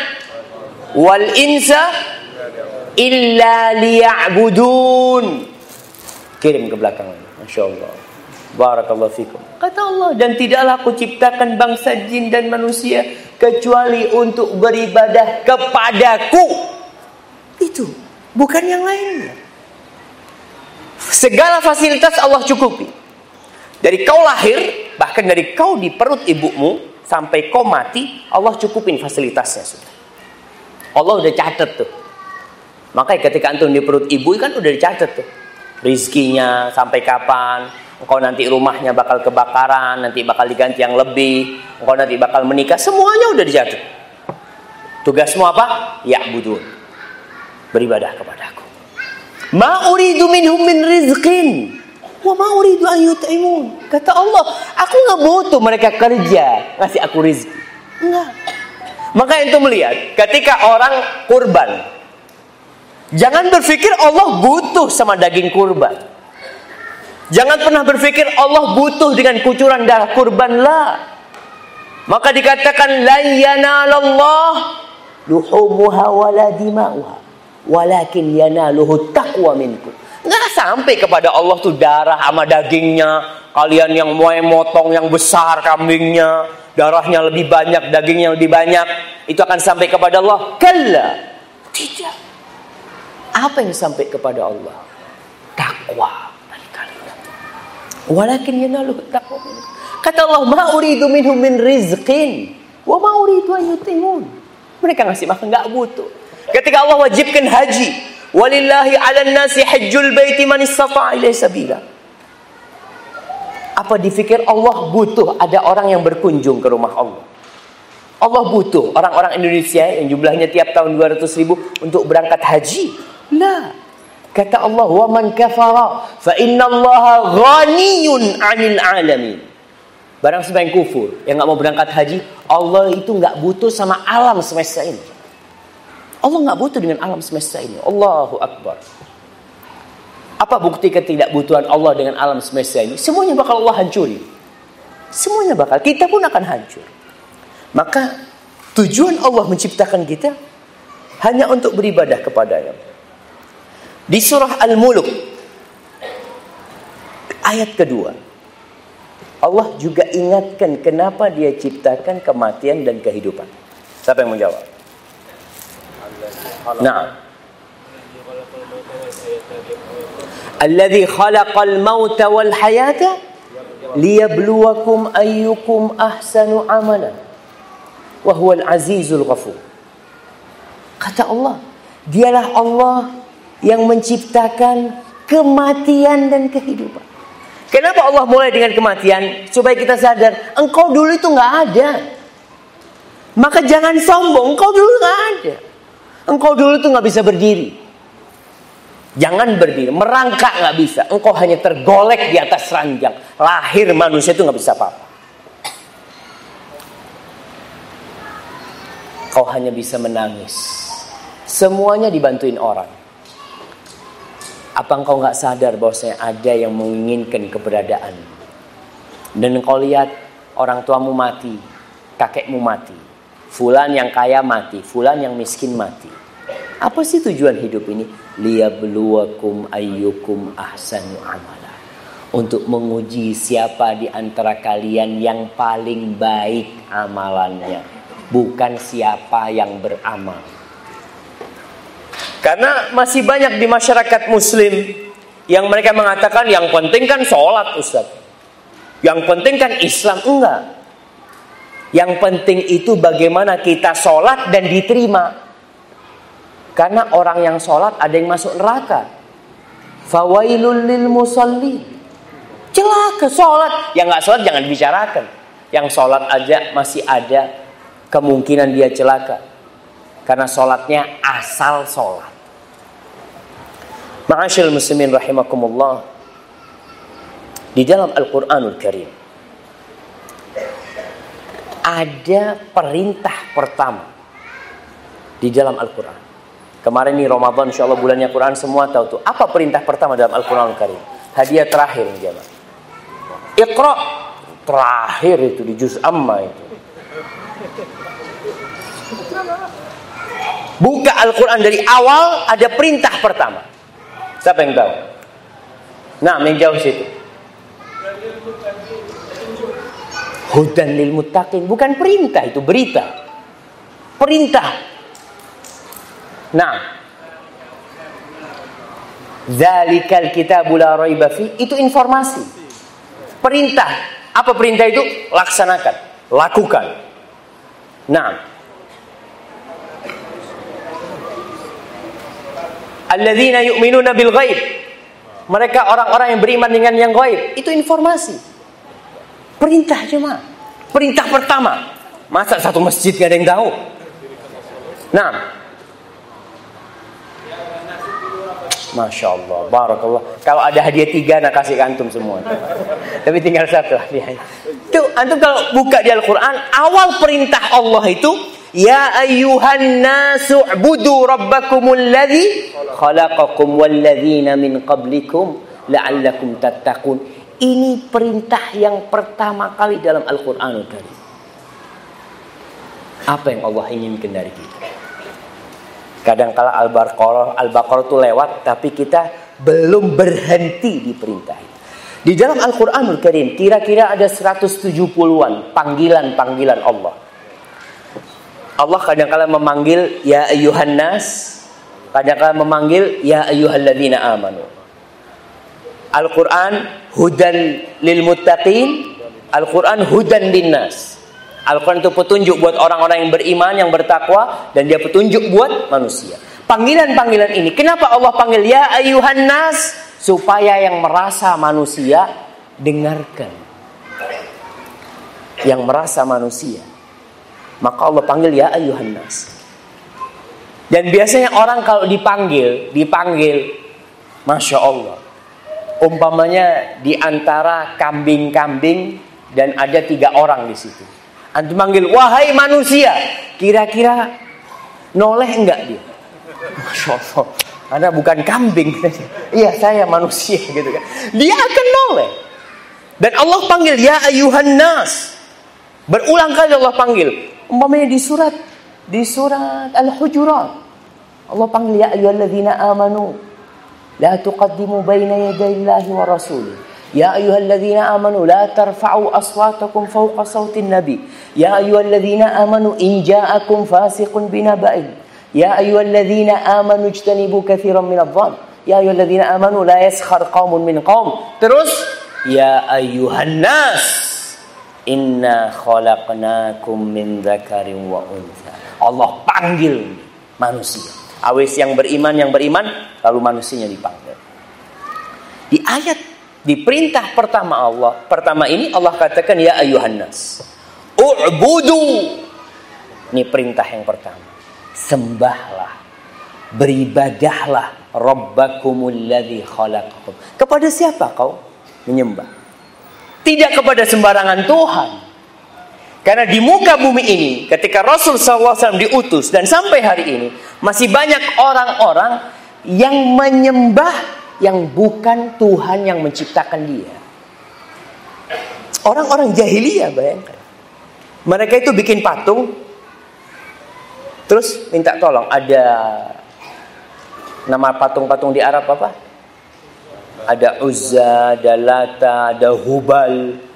wal insa illa liya'budun. Kirim ke belakang. Masya Allah. Barakallahu fikum. Kata Allah, dan tidaklah aku ciptakan bangsa jin dan manusia kecuali untuk beribadah kepadaku. Itu, bukan yang lainnya. Segala fasilitas Allah cukupi. Dari kau lahir, bahkan dari kau di perut ibumu, sampai kau mati, Allah cukupin fasilitasnya sudah. Allah udah catat tuh. Makanya ketika antum di perut ibu kan udah dicatat tuh. Rizkinya sampai kapan, engkau nanti rumahnya bakal kebakaran, nanti bakal diganti yang lebih, engkau nanti bakal menikah, semuanya udah dicatat. Tugasmu apa? Ya budun. Beribadah kepadaku. Ma uridu minhum min rizqin. Wa ma uridu an yut'imun. Kata Allah, aku nggak butuh mereka kerja ngasih aku rizki. Enggak. Maka itu melihat ketika orang kurban. Jangan berpikir Allah butuh sama daging kurban. Jangan pernah berpikir Allah butuh dengan kucuran darah kurban lah. Maka dikatakan la yanalallah luhumuha wala dima'uha walakin yanaluhu taqwa minkum. Nggak sampai kepada Allah tuh darah sama dagingnya. Kalian yang mau motong yang besar kambingnya, darahnya lebih banyak, dagingnya lebih banyak, itu akan sampai kepada Allah. Kalla. Tidak. Apa yang sampai kepada Allah? Takwa. Walakin yanaluhu taqwa minkum. Kata Allah, "Ma uridu minhum min rizqin wa ma uridu an yutimun." Mereka ngasih makan nggak butuh. Ketika Allah wajibkan haji, walillahi 'alan nasi hajjul baiti man istata'a ilaihi sabila. Apa dipikir Allah butuh ada orang yang berkunjung ke rumah Allah? Allah butuh orang-orang Indonesia yang jumlahnya tiap tahun 200 ribu untuk berangkat haji? Lah. Kata Allah, "Wa man kafara fa inna Allah ghaniyun 'anil 'alamin." Barang siapa yang kufur, yang nggak mau berangkat haji, Allah itu nggak butuh sama alam semesta ini. Allah nggak butuh dengan alam semesta ini. Allahu Akbar. Apa bukti ketidakbutuhan Allah dengan alam semesta ini? Semuanya bakal Allah hancuri. Semuanya bakal. Kita pun akan hancur. Maka tujuan Allah menciptakan kita hanya untuk beribadah kepadanya. Di surah Al-Muluk ayat kedua Allah juga ingatkan kenapa dia ciptakan kematian dan kehidupan. Siapa yang menjawab? Khalaqal mauta wal hayata liyabluwakum ayyukum ahsanu amala wa huwal azizul ghafur. Kata Allah, dialah Allah yang menciptakan kematian dan kehidupan. Kenapa Allah mulai dengan kematian? Supaya kita sadar, engkau dulu itu nggak ada. Maka jangan sombong, engkau dulu nggak ada. Engkau dulu itu nggak bisa berdiri. Jangan berdiri, merangkak nggak bisa. Engkau hanya tergolek di atas ranjang. Lahir manusia itu nggak bisa apa-apa. Kau hanya bisa menangis. Semuanya dibantuin orang. Apa engkau nggak sadar bahwasanya ada yang menginginkan keberadaan? Dan engkau lihat orang tuamu mati, kakekmu mati, fulan yang kaya mati, fulan yang miskin mati. Apa sih tujuan hidup ini? Liyabluwakum ayyukum ahsanu amala. Untuk menguji siapa di antara kalian yang paling baik amalannya. Bukan siapa yang beramal. Karena masih banyak di masyarakat muslim yang mereka mengatakan yang penting kan sholat Ustaz. Yang penting kan Islam. Enggak. Yang penting itu bagaimana kita sholat dan diterima. Karena orang yang sholat ada yang masuk neraka. Fawailul lil musalli. Celaka sholat. Yang nggak sholat jangan dibicarakan. Yang sholat aja masih ada kemungkinan dia celaka. Karena sholatnya asal sholat. Ma'asyil muslimin rahimakumullah. Di dalam Al-Quranul Karim. Ada perintah pertama. Di dalam Al-Quran. Kemarin nih Ramadan insya Allah bulannya Quran semua tahu tuh. Apa perintah pertama dalam Al-Quranul Karim? Hadiah terakhir nih jamaah. Iqra terakhir itu di juz amma itu. Buka Al-Quran dari awal ada perintah pertama. Siapa yang tahu? Nah, yang jauh situ. Hudan lil muttaqin bukan perintah itu berita. Perintah. Nah. Zalikal kitabul la raiba fi itu informasi. Perintah. Apa perintah itu? Laksanakan. Lakukan. Nah. Alladzina yu'minuna bil ghaib. Mereka orang-orang yang beriman dengan yang gaib. Itu informasi. Perintah cuma. Perintah pertama. Masa satu masjid gak ada yang tahu? Nah. Masya Allah, Barakallah. Kalau ada hadiah tiga, nak kasih antum semua. Tapi tinggal satu hadiah. Itu antum kalau buka di Al-Quran, awal perintah Allah itu, Ya ayyuhan nasu budu rabbakumul ladhi khalaqakum walladzina min qablikum la'allakum tattaqun. Ini perintah yang pertama kali dalam Al-Quran. Apa yang Allah inginkan dari kita? Kadang-kala Al-Baqarah Al-Baqarah itu lewat tapi kita belum berhenti di perintah itu. Di dalam Al-Qur'anul Karim kira-kira ada 170-an panggilan-panggilan Allah. Allah kadang-kala memanggil ya ayyuhan nas, kadang-kala memanggil ya ayyuhalladzina amanu. Al-Qur'an hudan lil muttaqin, Al-Qur'an hudan linnas. Al-Quran itu petunjuk buat orang-orang yang beriman, yang bertakwa, dan dia petunjuk buat manusia. Panggilan-panggilan ini, kenapa Allah panggil ya ayuhan nas? Supaya yang merasa manusia dengarkan. Yang merasa manusia. Maka Allah panggil ya ayuhan nas. Dan biasanya orang kalau dipanggil, dipanggil, Masya Allah. Umpamanya di antara kambing-kambing dan ada tiga orang di situ Antum manggil, wahai manusia. Kira-kira noleh enggak dia? Masya. Anda bukan kambing. iya saya manusia gitu kan. Dia akan noleh. Dan Allah panggil, ya ayuhan nas. Berulang kali Allah panggil. Umpamanya di surat di surat Al-Hujurat. Allah panggil ya ayyuhalladzina amanu tuqaddimu baina yaday Allahi wa rasulih. يا أيها الذين آمنوا لا ترفعوا أصواتكم فوق صوت النبي. يا أيها الذين آمنوا إن جاءكم فاسق بنبأ يا أيها الذين آمنوا اجتنبوا كثيرا من الظن. يا أيها الذين آمنوا لا يسخر قوم من قوم. terus يا أيها الناس إنا خلقناكم من ذكر وأنثى. Allah panggil manusia. Awis yang beriman yang beriman lalu manusianya dipanggil di ayat di perintah pertama Allah, pertama ini Allah katakan ya ayuhan nas. U'budu. Ini perintah yang pertama. Sembahlah. Beribadahlah Rabbakumul ladzi khalaqakum. Kepada siapa kau menyembah? Tidak kepada sembarangan Tuhan. Karena di muka bumi ini, ketika Rasul SAW diutus dan sampai hari ini, masih banyak orang-orang yang menyembah yang bukan Tuhan yang menciptakan dia. Orang-orang jahiliyah bayangkan. Mereka itu bikin patung terus minta tolong ada nama patung-patung di Arab apa? Ada Uzza, ada Lata, ada Hubal.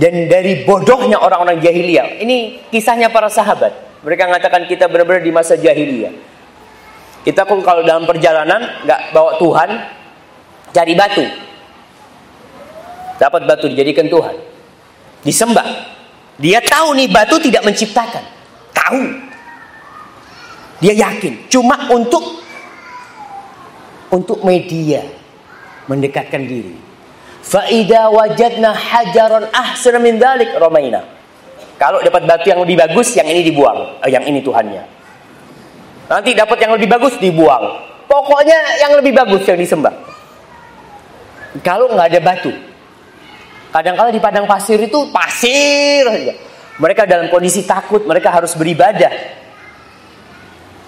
Dan dari bodohnya orang-orang jahiliyah. Ini kisahnya para sahabat. Mereka mengatakan kita benar-benar di masa jahiliyah kita pun kalau dalam perjalanan nggak bawa Tuhan, cari batu. Dapat batu dijadikan Tuhan. Disembah. Dia tahu nih batu tidak menciptakan. Tahu. Dia yakin. Cuma untuk untuk media mendekatkan diri. Faida wajadna hajaron ahsan min dalik romaina. Kalau dapat batu yang lebih bagus, yang ini dibuang. Eh, yang ini Tuhannya. Nanti dapat yang lebih bagus dibuang. Pokoknya yang lebih bagus yang disembah. Kalau nggak ada batu, kadang-kala di padang pasir itu pasir aja. Mereka dalam kondisi takut, mereka harus beribadah.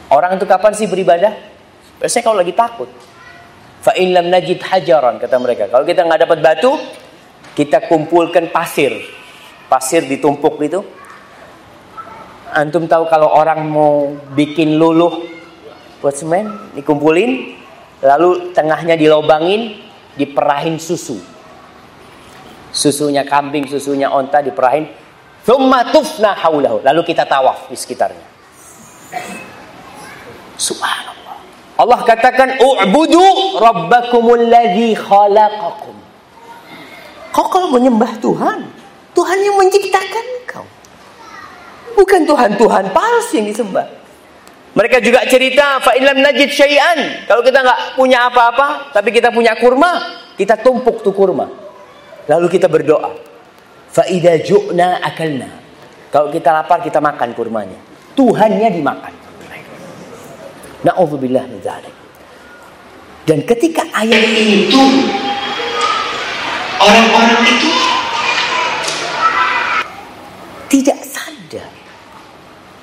Orang itu kapan sih beribadah? Biasanya kalau lagi takut. Fa'ilam najid hajaran kata mereka. Kalau kita nggak dapat batu, kita kumpulkan pasir. Pasir ditumpuk itu, Antum tahu kalau orang mau bikin luluh buat semen, dikumpulin, lalu tengahnya dilobangin, diperahin susu. Susunya kambing, susunya onta diperahin. Thumma tufna haulahu. Lalu kita tawaf di sekitarnya. Subhanallah. Allah katakan, U'budu rabbakumul ladzi khalaqakum. Kau kalau menyembah Tuhan, Tuhan yang menciptakan kau. Bukan Tuhan-Tuhan palsu yang disembah. Mereka juga cerita, fa ilam najid syai'an. Kalau kita nggak punya apa-apa, tapi kita punya kurma, kita tumpuk tuh kurma. Lalu kita berdoa. Fa idza ju'na akalna. Kalau kita lapar, kita makan kurmanya. Tuhannya dimakan. Na'udzubillah min dzalik. Dan ketika ayat turun, orang-orang itu tidak sadar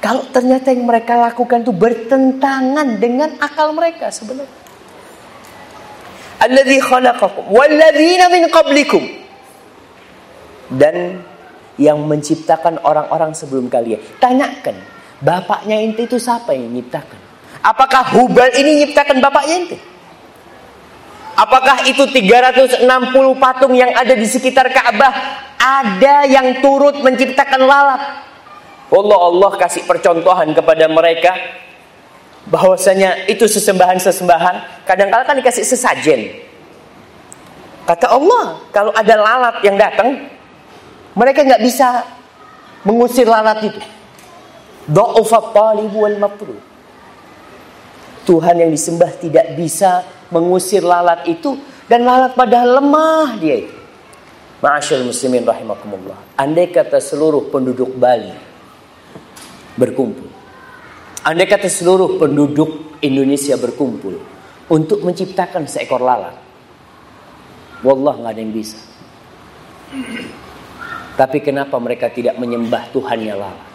kalau ternyata yang mereka lakukan itu bertentangan dengan akal mereka sebenarnya. Alladzi khalaqakum walladzina min qablikum. Dan yang menciptakan orang-orang sebelum kalian. Tanyakan, bapaknya inti itu siapa yang menciptakan? Apakah Hubal ini menciptakan bapaknya inti? Apakah itu 360 patung yang ada di sekitar Ka'bah ada yang turut menciptakan lalat? Allah Allah kasih percontohan kepada mereka bahwasanya itu sesembahan-sesembahan kadang-kala kan dikasih sesajen. Kata Allah, kalau ada lalat yang datang, mereka nggak bisa mengusir lalat itu. Dha'ufat talib wal matrud. Tuhan yang disembah tidak bisa mengusir lalat itu dan lalat padahal lemah dia itu. Ma'asyil muslimin rahimakumullah. Andai kata seluruh penduduk Bali berkumpul. Andai kata seluruh penduduk Indonesia berkumpul untuk menciptakan seekor lalat. Wallah nggak ada yang bisa. Tapi kenapa mereka tidak menyembah Tuhannya lalat?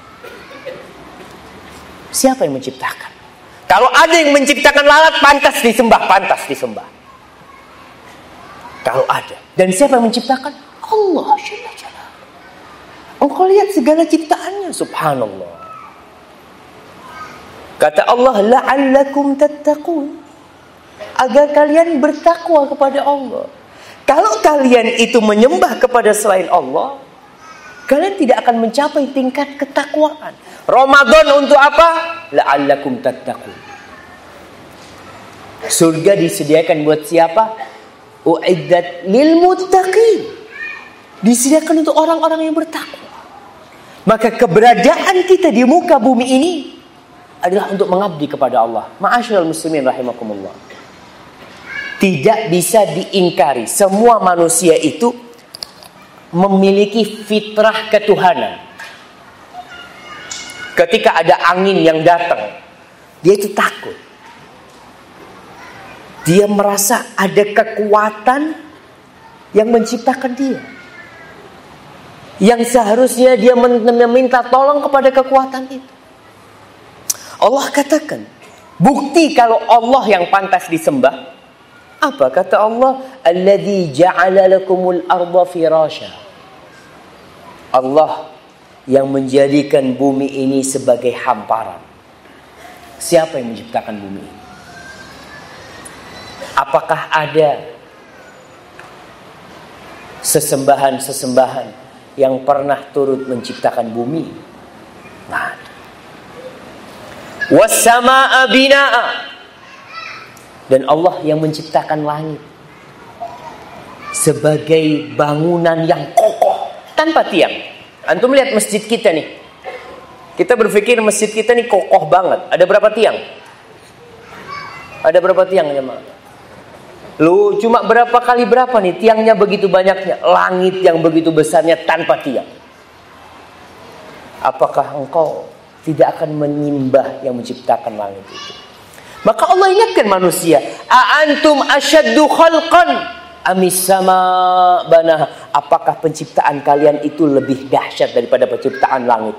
Siapa yang menciptakan? Kalau ada yang menciptakan lalat, pantas disembah, pantas disembah. Kalau ada. Dan siapa yang menciptakan? Allah. Engkau lihat segala ciptaannya. Subhanallah. Kata Allah, la'allakum tattaqun. Agar kalian bertakwa kepada Allah. Kalau kalian itu menyembah kepada selain Allah, kalian tidak akan mencapai tingkat ketakwaan. Ramadan untuk apa? La'allakum tattaqun. Surga disediakan buat siapa? Uiddat lil muttaqin. Disediakan untuk orang-orang yang bertakwa. Maka keberadaan kita di muka bumi ini adalah untuk mengabdi kepada Allah. Ma'asyiral muslimin rahimakumullah. Tidak bisa diingkari semua manusia itu memiliki fitrah ketuhanan. Ketika ada angin yang datang, dia itu takut. Dia merasa ada kekuatan yang menciptakan dia. Yang seharusnya dia meminta tolong kepada kekuatan itu. Allah katakan, bukti kalau Allah yang pantas disembah. Apa kata Allah? Alladzi ja'ala lakumul arda firasha. Allah yang menjadikan bumi ini sebagai hamparan. Siapa yang menciptakan bumi ini? Apakah ada sesembahan-sesembahan yang pernah turut menciptakan bumi? Ada. Wassama'a bina'a. Dan Allah yang menciptakan langit sebagai bangunan yang kokoh tanpa tiang. Antum lihat masjid kita nih. Kita berpikir masjid kita nih kokoh banget. Ada berapa tiang? Ada berapa tiang ya? Lu cuma berapa kali berapa nih tiangnya begitu banyaknya, langit yang begitu besarnya tanpa tiang. Apakah engkau tidak akan menyembah yang menciptakan langit itu? Maka Allah ingatkan manusia, "A antum asyaddu khalqan amis sama banah. Apakah penciptaan kalian itu lebih dahsyat daripada penciptaan langit?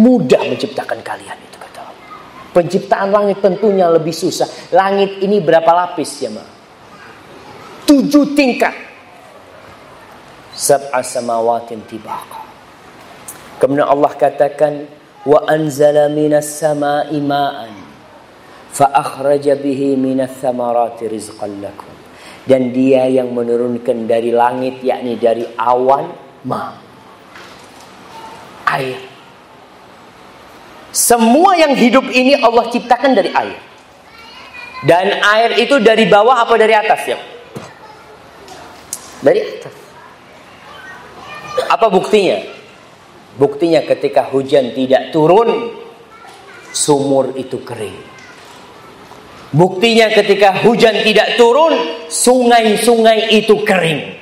Mudah menciptakan kalian itu kata Allah. Penciptaan langit tentunya lebih susah. Langit ini berapa lapis ya ma? Tujuh tingkat. Sab'a samawatin tibaqa. Kemudian Allah katakan wa anzala minas sama'i ma'an fa akhraja bihi minas thamarati rizqan lakum dan dia yang menurunkan dari langit yakni dari awan ma air semua yang hidup ini Allah ciptakan dari air dan air itu dari bawah apa dari atas ya dari atas Apa buktinya? Buktinya ketika hujan tidak turun, sumur itu kering. Buktinya ketika hujan tidak turun, sungai-sungai itu kering.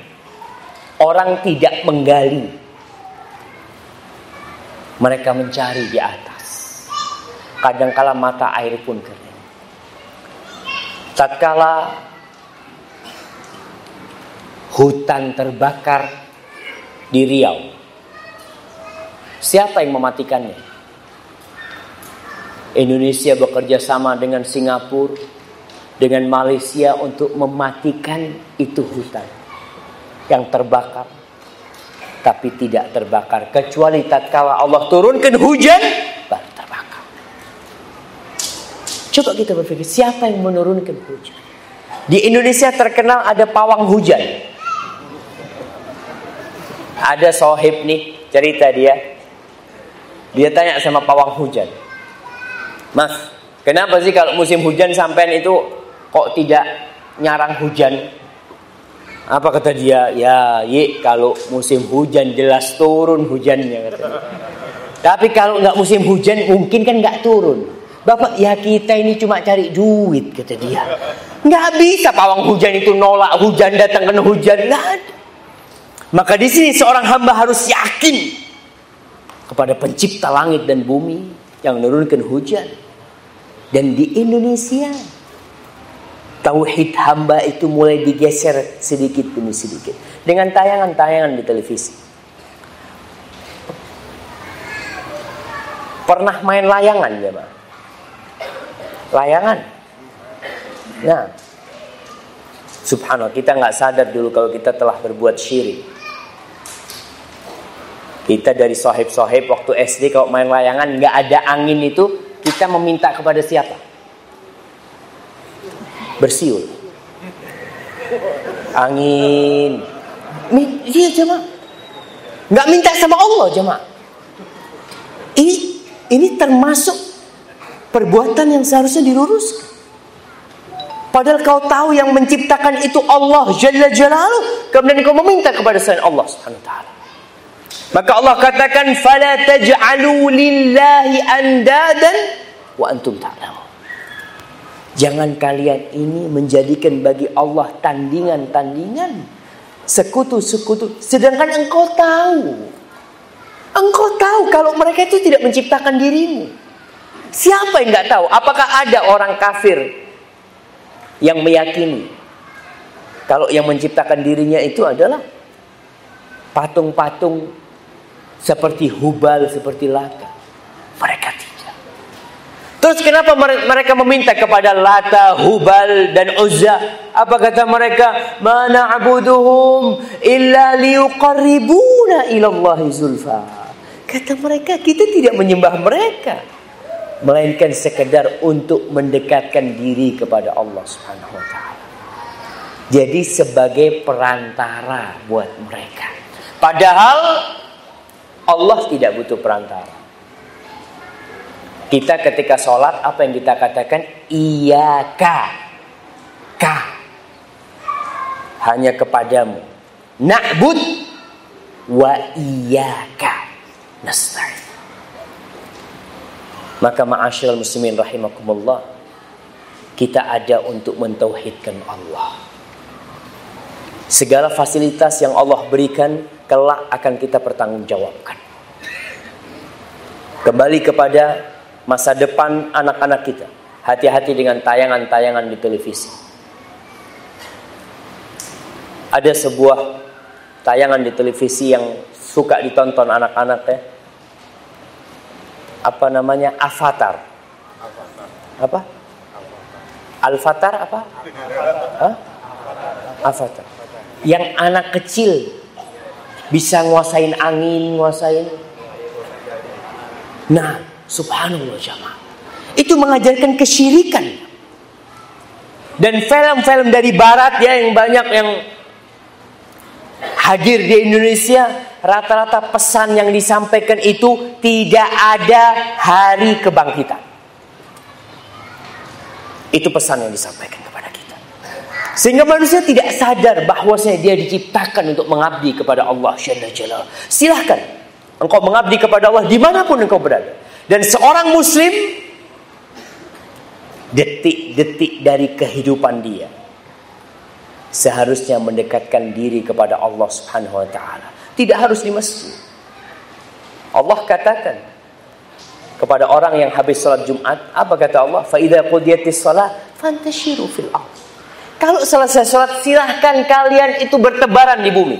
Orang tidak menggali. Mereka mencari di atas. Kadangkala mata air pun kering. Tatkala hutan terbakar di Riau. Siapa yang mematikannya? Indonesia bekerja sama dengan Singapura, dengan Malaysia untuk mematikan itu hutan yang terbakar. Tapi tidak terbakar kecuali tatkala Allah turunkan hujan baru terbakar. Coba kita berpikir siapa yang menurunkan hujan? Di Indonesia terkenal ada pawang hujan. Ada sohib nih cerita dia. Dia tanya sama pawang hujan. Mas, kenapa sih kalau musim hujan sampean itu kok tidak nyarang hujan? Apa kata dia? Ya, ye, kalau musim hujan jelas turun hujannya katanya. Tapi kalau nggak musim hujan mungkin kan nggak turun. Bapak, ya kita ini cuma cari duit kata dia. Nggak bisa pawang hujan itu nolak hujan datang kena hujan. Nggak. Maka di sini seorang hamba harus yakin kepada pencipta langit dan bumi yang menurunkan hujan. Dan di Indonesia tauhid hamba itu mulai digeser sedikit demi sedikit dengan tayangan-tayangan di televisi. Pernah main layangan ya, Pak? Layangan. Nah, subhanallah kita nggak sadar dulu kalau kita telah berbuat syirik. Kita dari sohib-sohib waktu SD kalau main layangan nggak ada angin itu kita meminta kepada siapa? Bersiul. Angin. Iya jemaah. Nggak minta sama Allah jemaah. Ini ini termasuk perbuatan yang seharusnya diluruskan. Padahal kau tahu yang menciptakan itu Allah Jalla Jalaluh. Kemudian kau meminta kepada selain Allah Subhanahu taala. Maka Allah katakan fala taj'alu lillahi andadan wa antum ta'lamun. Jangan kalian ini menjadikan bagi Allah tandingan-tandingan, sekutu-sekutu sedangkan engkau tahu. Engkau tahu kalau mereka itu tidak menciptakan dirimu. Siapa yang nggak tahu? Apakah ada orang kafir yang meyakini kalau yang menciptakan dirinya itu adalah patung-patung seperti Hubal, seperti Lata. Mereka tidak. Terus kenapa mereka meminta kepada Lata, Hubal dan Uzza? Apa kata mereka? Mana abuduhum illa liuqarribuna ilallahi zulfa. Kata mereka, kita tidak menyembah mereka. Melainkan sekedar untuk mendekatkan diri kepada Allah subhanahu wa ta'ala. Jadi sebagai perantara buat mereka. Padahal Allah tidak butuh perantara. Kita ketika sholat apa yang kita katakan? Iya ka. Hanya kepadamu. Na'bud wa ka. nasta'in. Maka ma'asyiral muslimin rahimakumullah. Kita ada untuk mentauhidkan Allah. Segala fasilitas yang Allah berikan kelak akan kita pertanggungjawabkan. Kembali kepada masa depan anak-anak kita. Hati-hati dengan tayangan-tayangan di televisi. Ada sebuah tayangan di televisi yang suka ditonton anak-anak ya. Apa namanya? Avatar. Apa? Alfatar apa? Hah? Avatar. Yang anak kecil bisa nguasain angin, nguasain. Nah, subhanallah jamaah. Itu mengajarkan kesyirikan. Dan film-film dari barat ya yang banyak yang hadir di Indonesia rata-rata pesan yang disampaikan itu tidak ada hari kebangkitan. Itu pesan yang disampaikan kepada kita. Sehingga manusia tidak sadar bahwasanya dia diciptakan untuk mengabdi kepada Allah Jalal. Silahkan engkau mengabdi kepada Allah di mana pun engkau berada. Dan seorang muslim detik-detik dari kehidupan dia seharusnya mendekatkan diri kepada Allah Subhanahu wa taala. Tidak harus di masjid. Allah katakan kepada orang yang habis salat Jumat, apa kata Allah? Fa idza qudiyatis shalah fantashiru fil ardh. Kalau selesai sholat silahkan kalian itu bertebaran di bumi.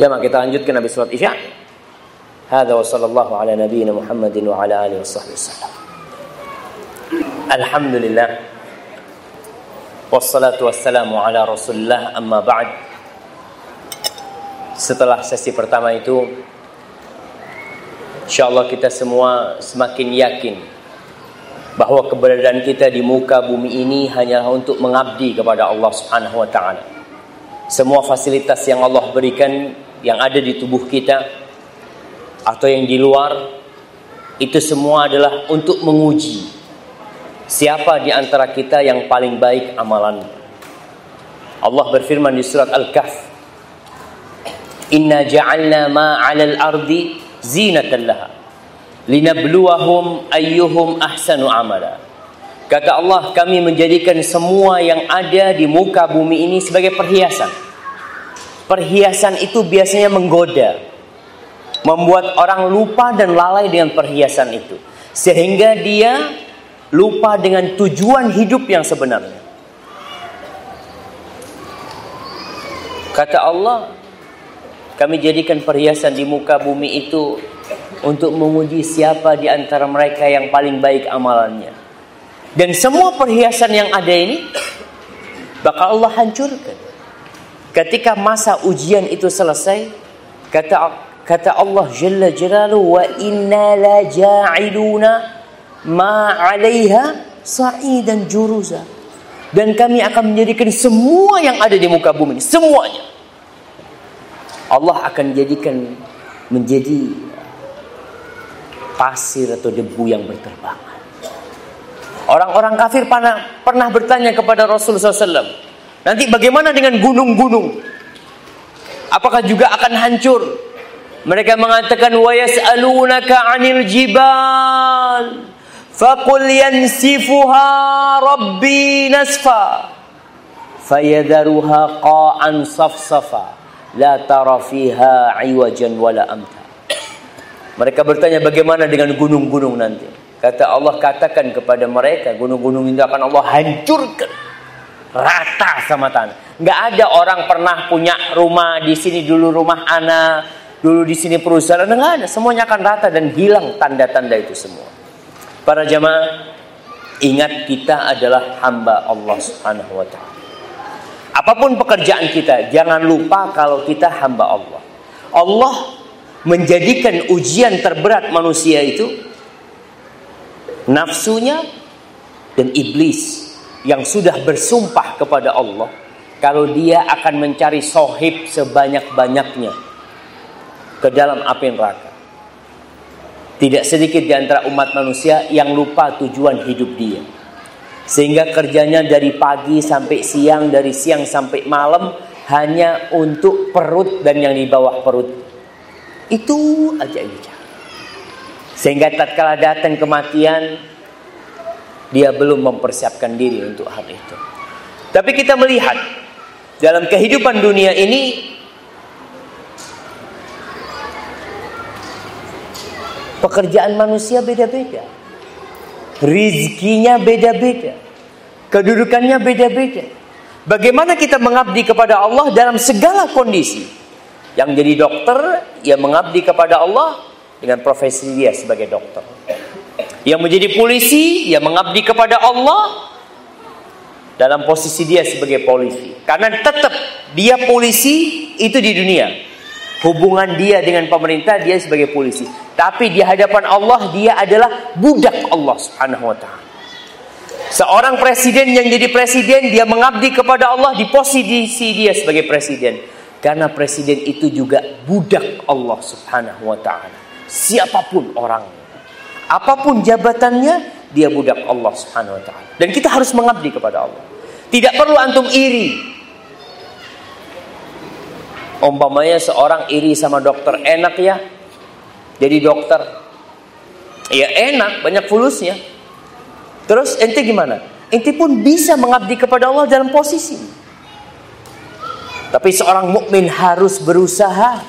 Ya mak kita lanjutkan habis sholat isya. Hada wa sallallahu ala nabiyyina Muhammadin wa ala alihi wasallam. Alhamdulillah. Wassalatu wassalamu ala Rasulillah amma ba'd. Setelah sesi pertama itu insyaallah kita semua semakin yakin bahwa keberadaan kita di muka bumi ini hanyalah untuk mengabdi kepada Allah Subhanahu wa taala. Semua fasilitas yang Allah berikan yang ada di tubuh kita atau yang di luar itu semua adalah untuk menguji siapa di antara kita yang paling baik amalan. Allah berfirman di surat Al-Kahf, "Inna ja'alna ma 'alal ardi zinatan laha." linabluwahum ayyuhum ahsanu amala. Kata Allah, kami menjadikan semua yang ada di muka bumi ini sebagai perhiasan. Perhiasan itu biasanya menggoda, membuat orang lupa dan lalai dengan perhiasan itu, sehingga dia lupa dengan tujuan hidup yang sebenarnya. Kata Allah, kami jadikan perhiasan di muka bumi itu untuk menguji siapa di antara mereka yang paling baik amalannya. Dan semua perhiasan yang ada ini bakal Allah hancurkan. Ketika masa ujian itu selesai, kata kata Allah Jalla Jalaluhu wa inna la ja'iluna ma 'alaiha sa'idan juruza. Dan kami akan menjadikan semua yang ada di muka bumi ini, semuanya. Allah akan jadikan menjadi pasir atau debu yang berterbangan. Orang-orang kafir pernah, pernah bertanya kepada Rasulullah SAW, nanti bagaimana dengan gunung-gunung? Apakah juga akan hancur? Mereka mengatakan wa yas'alunaka 'anil jibal faqul yansifuha rabbi nasfa fayadharuha qa'an safsafa la tara fiha 'iwajan wala amta mereka bertanya bagaimana dengan gunung-gunung nanti. Kata Allah katakan kepada mereka gunung-gunung itu akan Allah hancurkan rata sama tanah. Nggak ada orang pernah punya rumah di sini dulu rumah ana, dulu di sini perusahaan, nggak ada. Semuanya akan rata dan hilang tanda-tanda itu semua. Para jamaah, ingat kita adalah hamba Allah Subhanahu wa taala. Apa pun pekerjaan kita, jangan lupa kalau kita hamba Allah. Allah menjadikan ujian terberat manusia itu nafsunya dan iblis yang sudah bersumpah kepada Allah kalau dia akan mencari sohib sebanyak-banyaknya ke dalam api neraka. Tidak sedikit di antara umat manusia yang lupa tujuan hidup dia. Sehingga kerjanya dari pagi sampai siang, dari siang sampai malam hanya untuk perut dan yang di bawah perut itu aja yang dicari. Sehingga tatkala datang kematian, dia belum mempersiapkan diri untuk hal itu. Tapi kita melihat dalam kehidupan dunia ini pekerjaan manusia beda-beda. Rizkinya beda-beda. Kedudukannya beda-beda. Bagaimana kita mengabdi kepada Allah dalam segala kondisi? Yang jadi dokter, ia mengabdi kepada Allah dengan profesi dia sebagai dokter. Yang menjadi polisi, ia mengabdi kepada Allah dalam posisi dia sebagai polisi. Karena tetap dia polisi itu di dunia. Hubungan dia dengan pemerintah dia sebagai polisi. Tapi di hadapan Allah dia adalah budak Allah Subhanahu wa taala. Seorang presiden yang jadi presiden dia mengabdi kepada Allah di posisi dia sebagai presiden. Karena presiden itu juga budak Allah Subhanahu wa taala. Siapa pun orang, apa pun jabatannya, dia budak Allah Subhanahu wa taala. Dan kita harus mengabdi kepada Allah. Tidak perlu antum iri. Umpamanya seorang iri sama dokter enak ya jadi dokter. Ya enak, banyak fulusnya. Terus ente gimana? Ente pun bisa mengabdi kepada Allah dalam posisi. Tapi seorang mukmin harus berusaha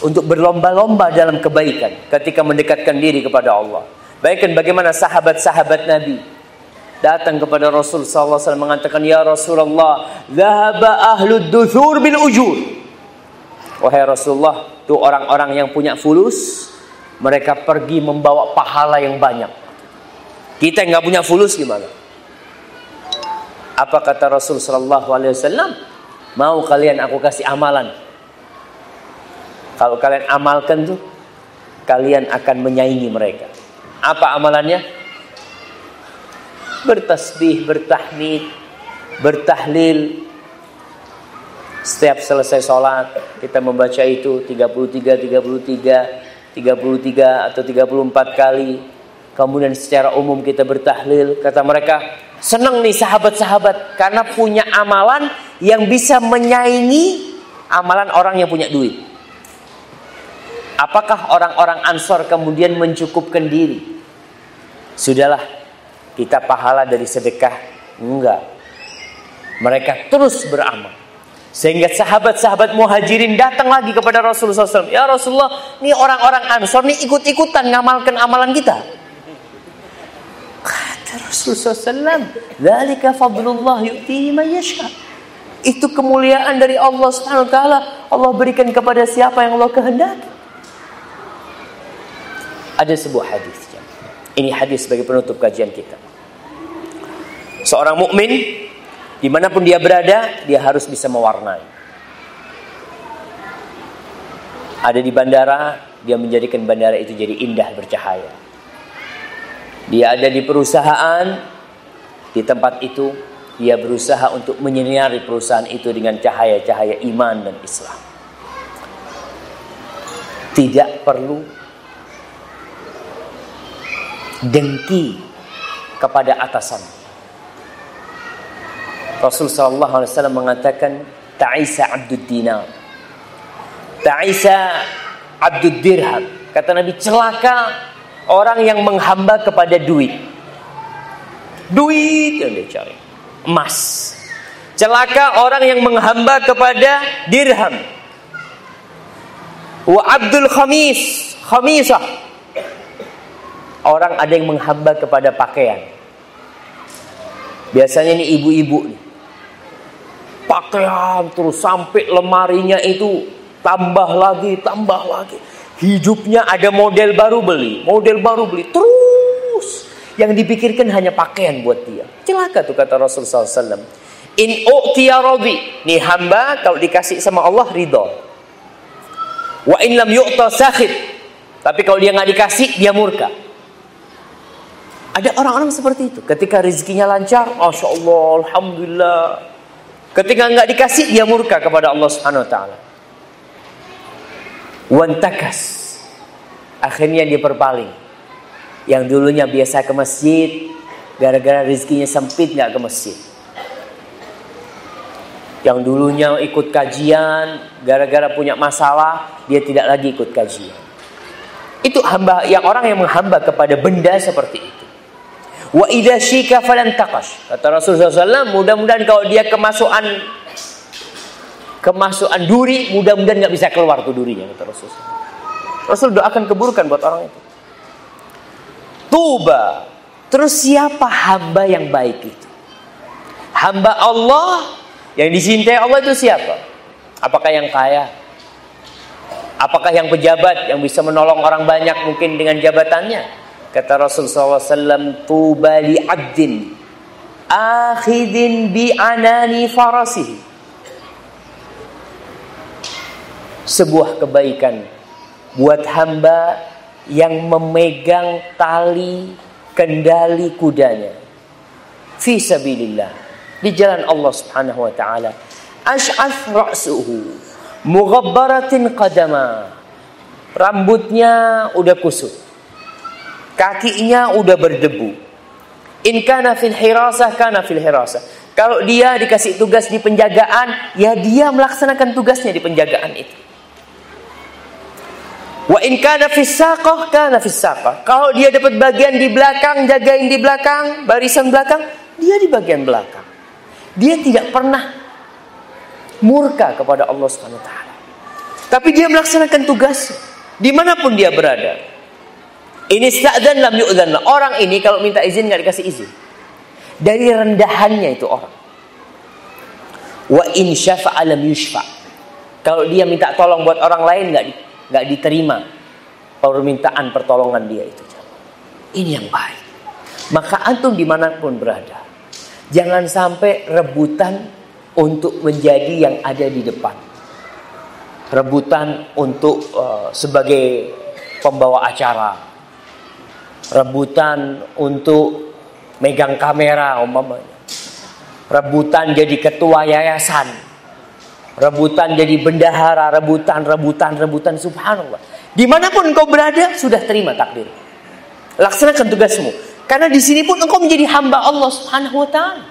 untuk berlomba-lomba dalam kebaikan ketika mendekatkan diri kepada Allah. Bayangkan bagaimana sahabat-sahabat Nabi datang kepada Rasul sallallahu alaihi wasallam mengatakan ya Rasulullah dhahaba ahlud bil ujur wahai Rasulullah itu orang-orang yang punya fulus mereka pergi membawa pahala yang banyak. Kita nggak punya fulus gimana? Apa kata Rasul sallallahu alaihi wasallam? Mau kalian aku kasih amalan? Kalau kalian amalkan tuh kalian akan menyaingi mereka. Apa amalannya? Bertasbih, bertahmid, bertahlil. Setiap selesai sholat kita membaca itu 33, 33, 33 atau 34 kali. Kemudian secara umum kita bertahlil. Kata mereka, senang nih sahabat-sahabat karena punya amalan yang bisa menyaingi amalan orang yang punya duit. Apakah orang-orang Ansor kemudian mencukupkan diri? Sudahlah, kita pahala dari sedekah? Enggak. Mereka terus beramal. Sehingga sahabat-sahabat muhajirin datang lagi kepada Rasulullah SAW. Ya Rasulullah, ini orang-orang Ansor nih ikut-ikutan ngamalkan amalan kita. Kata Rasulullah SAW, Zalika fadlullah yu'tihi. Itu kemuliaan dari Allah taala. Allah berikan kepada siapa yang Allah kehendaki. Ada sebuah hadis. Ini hadis sebagai penutup kajian kita. Seorang mukmin di mana pun dia berada, dia harus bisa mewarnai. Ada di bandara, dia menjadikan bandara itu jadi indah bercahaya. Dia ada di perusahaan, di tempat itu dia berusaha untuk menyinari perusahaan itu dengan cahaya-cahaya iman dan Islam. Tidak perlu dengki kepada atasan. Rasul sallallahu alaihi wasallam mengatakan ta'isa abdud dinar. Ta'isa abdud dirham. Kata Nabi celaka orang yang menghamba kepada duit. Duit yang dia cari. Emas. Celaka orang yang menghamba kepada dirham. Wa abdul khamis. Khamisah. Orang ada yang menghamba kepada pakaian. Biasanya ini ibu-ibu nih pakaian terus sampai lemarinya itu tambah lagi, tambah lagi. Hidupnya ada model baru beli, model baru beli terus. Yang dipikirkan hanya pakaian buat dia. Celaka tuh kata Rasulullah SAW. In u'tiya radi. Nih hamba kalau dikasih sama Allah ridho. Wa in lam yu'ta sakhid. Tapi kalau dia nggak dikasih dia murka. Ada orang-orang seperti itu. Ketika rezekinya lancar, Masya Allah, Alhamdulillah. Ketika nggak dikasih dia murka kepada Allah Subhanahu wa taala. Wantakas. Akhirnya dia berpaling. Yang dulunya biasa ke masjid, gara-gara rezekinya sempit nggak ke masjid. Yang dulunya ikut kajian, gara-gara punya masalah, dia tidak lagi ikut kajian. Itu hamba yang orang yang menghamba kepada benda seperti itu. Wa idza syika falan taqash. Kata Rasulullah SAW, mudah-mudahan kalau dia kemasukan kemasukan duri, mudah-mudahan nggak bisa keluar tuh durinya kata Rasulullah. Rasul doakan keburukan buat orang itu. Tuba. Terus siapa hamba yang baik itu? Hamba Allah yang dicintai Allah itu siapa? Apakah yang kaya? Apakah yang pejabat yang bisa menolong orang banyak mungkin dengan jabatannya? Kata Rasul SAW, Tuba li abdin akhidin bi anani farasihi. Sebuah kebaikan buat hamba yang memegang tali kendali kudanya. Fi sabilillah. Di jalan Allah subhanahu wa ta'ala. Ash'ath ra'suhu. Mughabbaratin qadama. Rambutnya udah kusut Kakinya udah berdebu. In kana fil hirasah kana fil hirasah. Kalau dia dikasih tugas di penjagaan, ya dia melaksanakan tugasnya di penjagaan itu. Wa in kana fis saqah kana fis saqah. Kalau dia dapat bagian di belakang, jagain di belakang, barisan belakang, dia di bagian belakang. Dia tidak pernah murka kepada Allah Subhanahu wa taala. Tapi dia melaksanakan tugas di mana pun dia berada. Ini sta'dan lam yu'dan. Orang ini kalau minta izin nggak dikasih izin. Dari rendahannya itu orang. Wa in syafa'a lam yushfa. Kalau dia minta tolong buat orang lain nggak nggak diterima permintaan pertolongan dia itu. Ini yang baik. Maka antum di mana pun berada, jangan sampai rebutan untuk menjadi yang ada di depan. Rebutan untuk uh, sebagai pembawa acara. Rebutan untuk megang kamera umpamanya. Rebutan jadi ketua yayasan. Rebutan jadi bendahara, rebutan, rebutan, rebutan subhanallah. Di mana pun engkau berada, sudah terima takdir. Laksanakan tugasmu. Karena di sini pun engkau menjadi hamba Allah subhanahu wa ta'ala.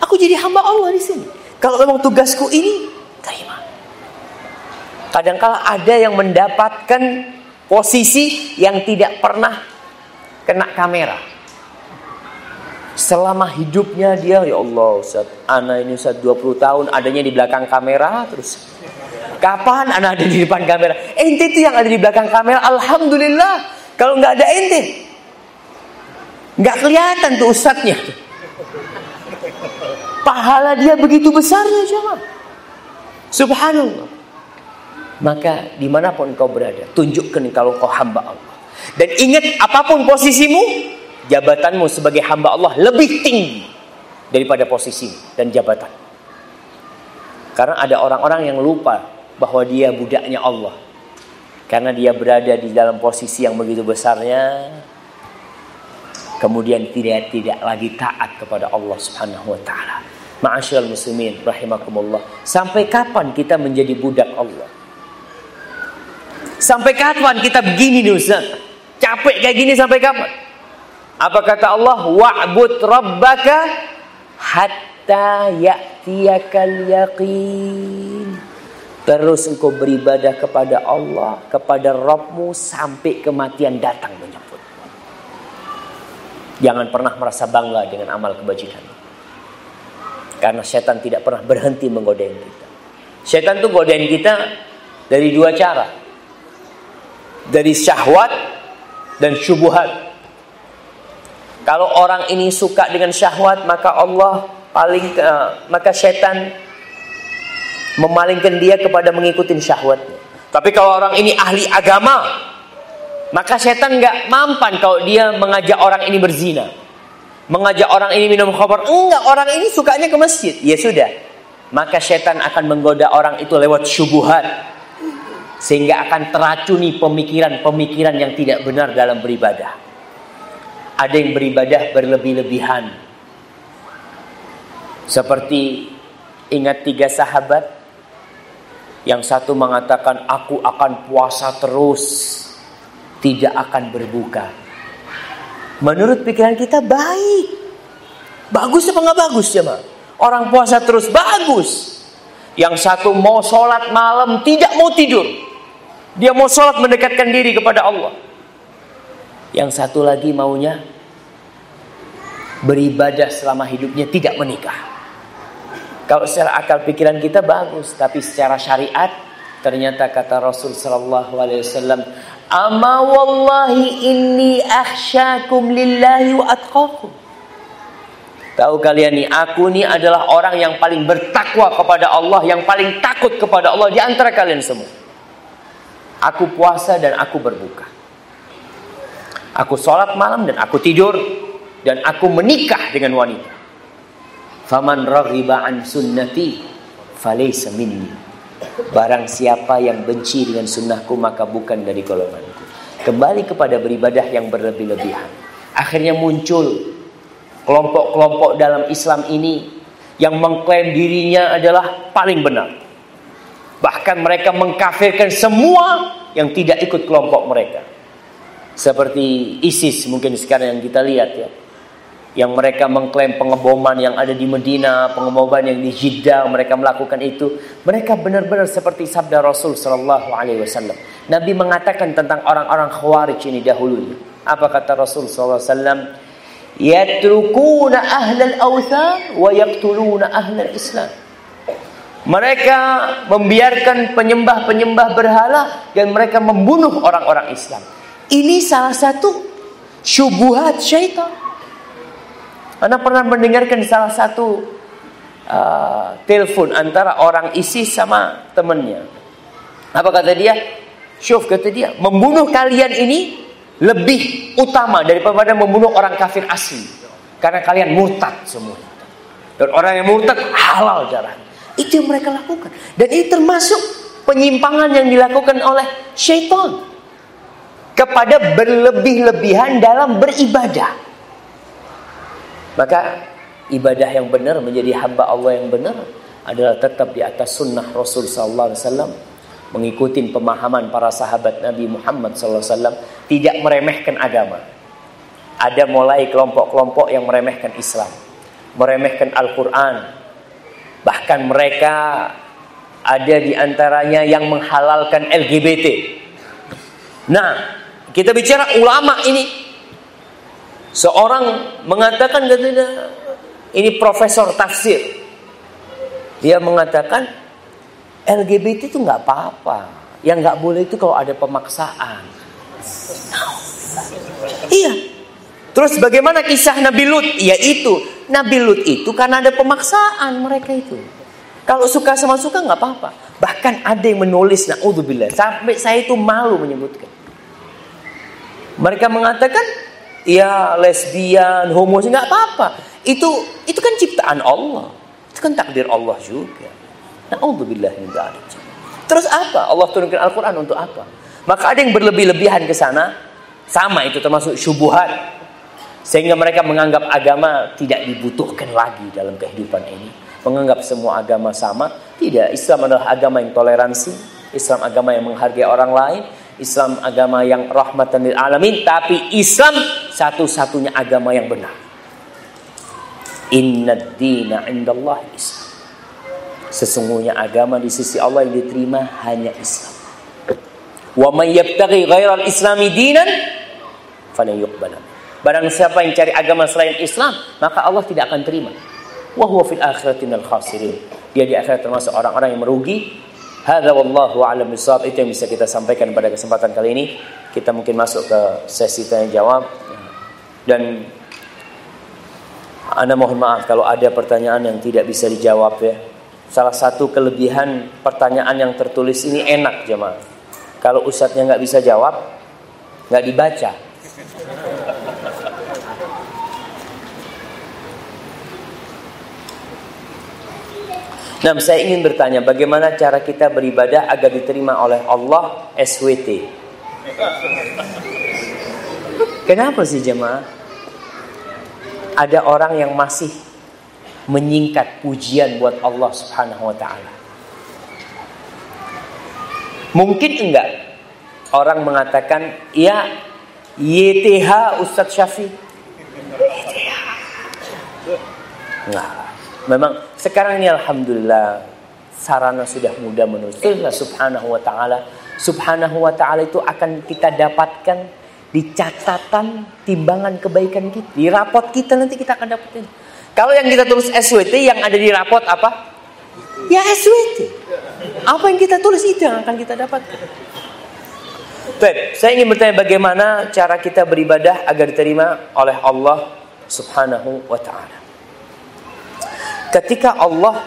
Aku jadi hamba Allah di sini. Kalau memang tugasku ini, terima. Kadangkala ada yang mendapatkan posisi yang tidak pernah kena kamera. Selama hidupnya dia ya Allah Ustaz, anak ini Ustaz 20 tahun adanya di belakang kamera terus. Kapan anak ada di depan kamera? Ente itu yang ada di belakang kamera, alhamdulillah. Kalau nggak ada ente, nggak kelihatan tuh ustadznya. Pahala dia begitu besarnya jemaah. Subhanallah. Maka di mana pun kau berada, tunjukkan kalau kau hamba Allah. Dan ingat apa pun posisimu, jabatanmu sebagai hamba Allah lebih tinggi daripada posisi dan jabatan. Karena ada orang-orang yang lupa bahwa dia budaknya Allah. Karena dia berada di dalam posisi yang begitu besarnya, kemudian tidak tidak lagi taat kepada Allah Subhanahu wa taala. Ma'asyiral muslimin rahimakumullah. Sampai kapan kita menjadi budak Allah? Sampai kapan kita begini nih Ustaz? Capek kayak gini sampai kapan? Apa kata Allah? Wa'bud rabbaka hatta ya'tiyakal yaqin. Terus engkau beribadah kepada Allah, kepada Rabbmu sampai kematian datang menyebut. Jangan pernah merasa bangga dengan amal kebajikan. Karena setan tidak pernah berhenti menggodain kita. Setan tuh godain kita dari dua cara. Dari syahwat dan syubuhat. Kalau orang ini suka dengan syahwat, maka Allah paling uh, maka setan memalingkan dia kepada mengikuti syahwatnya. Tapi kalau orang ini ahli agama, maka setan nggak mampan kalau dia mengajak orang ini berzina, mengajak orang ini minum khamar. Enggak, orang ini sukanya ke masjid. Ya sudah, maka setan akan menggoda orang itu lewat syubuhat, sehingga akan teracuni pemikiran-pemikiran yang tidak benar dalam beribadah. Ada yang beribadah berlebih-lebihan. Seperti ingat tiga sahabat. Yang satu mengatakan aku akan puasa terus. Tidak akan berbuka. Menurut pikiran kita baik. Bagus apa nggak bagus ya ma? Orang puasa terus bagus. Yang satu mau sholat malam tidak mau tidur. Dia mau sholat mendekatkan diri kepada Allah. Yang satu lagi maunya beribadah selama hidupnya tidak menikah. Kalau secara akal pikiran kita bagus, tapi secara syariat ternyata kata Rasul sallallahu alaihi wasallam, "Ama wallahi inni akhsyakum lillahi wa atqakum." Tahu kalian nih, aku nih adalah orang yang paling bertakwa kepada Allah, yang paling takut kepada Allah di antara kalian semua. Aku puasa dan aku berbuka. Aku sholat malam dan aku tidur dan aku menikah dengan wanita. Faman raghiba an sunnati falaysa minni. Barang siapa yang benci dengan sunnahku maka bukan dari golonganku. Kembali kepada beribadah yang berlebih-lebihan. Akhirnya muncul kelompok-kelompok dalam Islam ini yang mengklaim dirinya adalah paling benar. Bahkan mereka mengkafirkan semua yang tidak ikut kelompok mereka seperti ISIS mungkin sekarang yang kita lihat ya. yang mereka mengklaim pengeboman yang ada di Medina, pengeboman yang di Jeddah, mereka melakukan itu. Mereka benar-benar seperti sabda Rasul Shallallahu Alaihi Wasallam. Nabi mengatakan tentang orang-orang Khawarij ini dahulunya. Apa kata Rasul Sallallahu Alaihi Wasallam? Yatrukuna ahlal awthan wa yaktuluna ahlal Islam. Mereka membiarkan penyembah-penyembah berhala dan mereka membunuh orang-orang Islam. Ini salah satu syubuhat syaitan. Anda pernah mendengarkan salah satu uh, telepon antara orang ISIS sama temannya. Apa kata dia? Syuf kata dia, membunuh kalian ini lebih utama daripada membunuh orang kafir asli. Karena kalian murtad semua. Dan orang yang murtad halal darah. Itu yang mereka lakukan. Dan ini termasuk penyimpangan yang dilakukan oleh syaitan. Kepada berlebih-lebihan dalam beribadah. Maka ibadah yang benar menjadi hamba Allah yang benar adalah tetap di atas sunnah Rasul wasallam mengikuti pemahaman para sahabat Nabi Muhammad wasallam tidak meremehkan agama. Ada mulai kelompok-kelompok yang meremehkan Islam, meremehkan Al-Qur'an. Bahkan mereka ada di antaranya yang menghalalkan LGBT. Nah, kita bicara ulama ini Seorang mengatakan katanya ini profesor tafsir. Dia mengatakan LGBT itu nggak apa-apa. Yang nggak boleh itu kalau ada pemaksaan. Iya. Terus bagaimana kisah Nabi Lut? Ya itu. Nabi Lut itu karena ada pemaksaan mereka itu. Kalau suka sama suka nggak apa-apa. Bahkan ada yang menulis naudzubillah sampai saya itu malu menyebutkan. Mereka mengatakan ya lesbian, homo nggak apa-apa. Itu itu kan ciptaan Allah. Itu kan takdir Allah juga. Nauzubillah min Terus apa? Allah turunkan Al-Qur'an untuk apa? Maka ada yang berlebih-lebihan ke sana, sama itu termasuk syubuhat. Sehingga mereka menganggap agama tidak dibutuhkan lagi dalam kehidupan ini. Menganggap semua agama sama. Tidak, Islam adalah agama yang toleransi. Islam agama yang menghargai orang lain. Islam agama yang rahmatan lil alamin, tapi Islam satu-satunya agama yang benar. Inna dina indallah Islam. Sesungguhnya agama di sisi Allah yang diterima hanya Islam. Wa may yabtaghi ghairal islami dinan falan. Barang siapa yang cari agama selain Islam, maka Allah tidak akan terima. Wa huwa fil akhirati khasirin. Dia di akhirat termasuk orang-orang yang merugi Hadza wallahu a'lam bishawab itu yang bisa kita sampaikan pada kesempatan kali ini. Kita mungkin masuk ke sesi tanya jawab dan Anda mohon maaf kalau ada pertanyaan yang tidak bisa dijawab ya. Salah satu kelebihan pertanyaan yang tertulis ini enak jemaah. Kalau ustadznya nggak bisa jawab, nggak dibaca. Nah, saya ingin bertanya, bagaimana cara kita beribadah agar diterima oleh Allah SWT? Kenapa sih jemaah? Ada orang yang masih menyingkat pujian buat Allah Subhanahu wa taala. Mungkin enggak orang mengatakan, "Ya, YTH Ustadz Syafi." YTH. Enggak. Memang sekarang ini alhamdulillah sarana sudah mudah menulislah subhanahu wa taala. Subhanahu wa taala itu akan kita dapatkan di catatan timbangan kebaikan kita. Di rapot kita nanti kita akan dapetin. Kalau yang kita tulis SWT yang ada di rapot apa? Ya SWT. Apa yang kita tulis itu yang akan kita dapatkan. Baik, saya ingin bertanya bagaimana cara kita beribadah agar diterima oleh Allah Subhanahu wa taala ketika Allah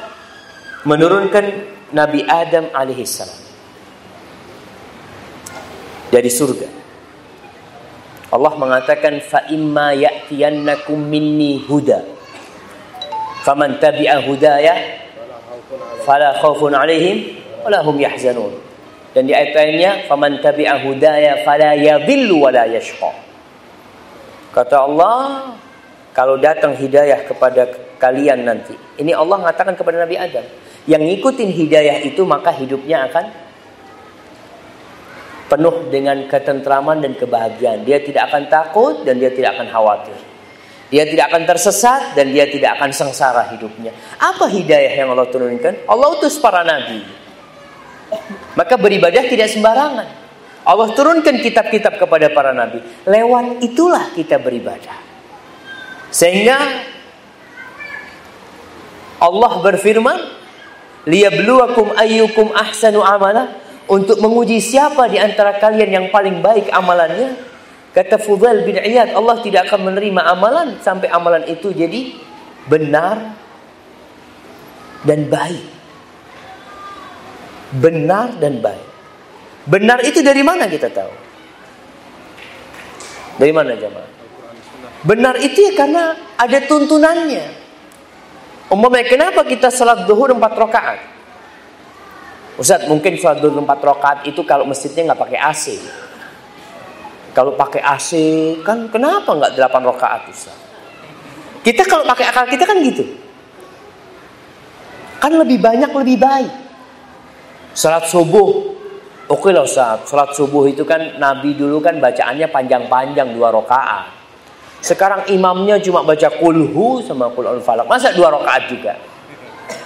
menurunkan Nabi Adam alaihissalam dari surga. Allah mengatakan fa imma ya'tiyannakum minni huda. Faman tabi'a hudaya fala khaufun 'alaihim wala hum yahzanun. Dan di ayat lainnya faman tabi'a hudaya fala yadhillu wala yashqa. Kata Allah, kalau datang hidayah kepada kalian nanti. Ini Allah mengatakan kepada Nabi Adam. Yang ngikutin hidayah itu maka hidupnya akan penuh dengan ketentraman dan kebahagiaan. Dia tidak akan takut dan dia tidak akan khawatir. Dia tidak akan tersesat dan dia tidak akan sengsara hidupnya. Apa hidayah yang Allah turunkan? Allah utus para nabi. Maka beribadah tidak sembarangan. Allah turunkan kitab-kitab kepada para nabi. Lewat itulah kita beribadah. Sehingga Allah berfirman, "Liyabluwakum ayyukum ahsanu amala." Untuk menguji siapa di antara kalian yang paling baik amalannya. Kata Fudail bin Iyad, Allah tidak akan menerima amalan sampai amalan itu jadi benar dan baik. Benar dan baik. Benar itu dari mana kita tahu? Dari mana jemaah? Benar itu ya karena ada tuntunannya. Umpamanya kenapa kita salat zuhur empat rakaat? Ustaz, mungkin salat zuhur empat rakaat itu kalau masjidnya nggak pakai AC. Kalau pakai AC kan kenapa nggak delapan rakaat Ustaz? Kita kalau pakai akal kita kan gitu. Kan lebih banyak lebih baik. Salat subuh Oke lah Ustaz, salat subuh itu kan Nabi dulu kan bacaannya panjang-panjang dua rakaat. Sekarang imamnya cuma baca kulhu sama kul falak. Masa dua rakaat juga?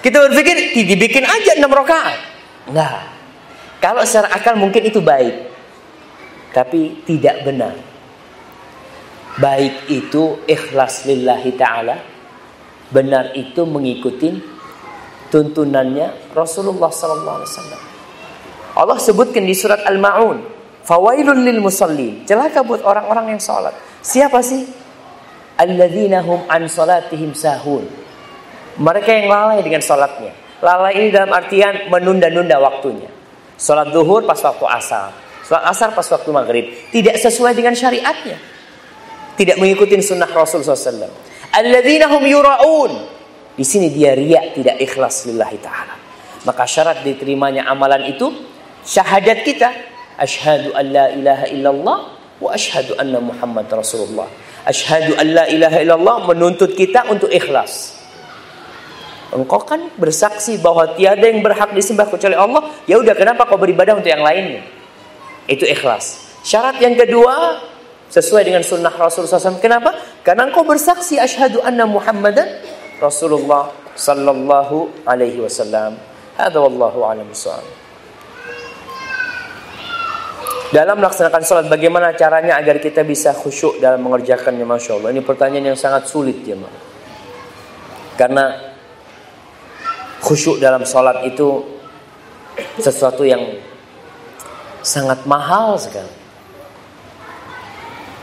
Kita berpikir dibikin aja enam rakaat. Enggak. Kalau secara akal mungkin itu baik. Tapi tidak benar. Baik itu ikhlas lillahi ta'ala. Benar itu mengikuti tuntunannya Rasulullah wasallam. Allah sebutkan di surat Al-Maun, "Fawailun lil musallin." Celaka buat orang-orang yang salat. Siapa sih? Alladzina hum an salatihim sahun. Mereka yang lalai dengan salatnya. Lalai ini dalam artian menunda-nunda waktunya. Salat zuhur pas waktu asar. Salat asar pas waktu maghrib. Tidak sesuai dengan syariatnya. Tidak mengikuti sunnah Rasul SAW. Alladzina hum yura'un. Di sini dia riak tidak ikhlas lillahi ta'ala. Maka syarat diterimanya amalan itu syahadat kita. Ashhadu an la ilaha illallah wa ashhadu anna Muhammad Rasulullah. Ashhadu an la ilaha illallah menuntut kita untuk ikhlas. Engkau kan bersaksi bahwa tiada yang berhak disembah kecuali Allah. Ya udah kenapa kau beribadah untuk yang lainnya? Itu ikhlas. Syarat yang kedua sesuai dengan sunnah Rasulullah SAW. Kenapa? Karena engkau bersaksi asyhadu anna Muhammadan Rasulullah sallallahu alaihi wasallam. Hadza wallahu a'lam dalam melaksanakan sholat bagaimana caranya agar kita bisa khusyuk dalam mengerjakannya? Masya Allah ini pertanyaan yang sangat sulit ya Ma. karena khusyuk dalam sholat itu sesuatu yang sangat mahal sekali.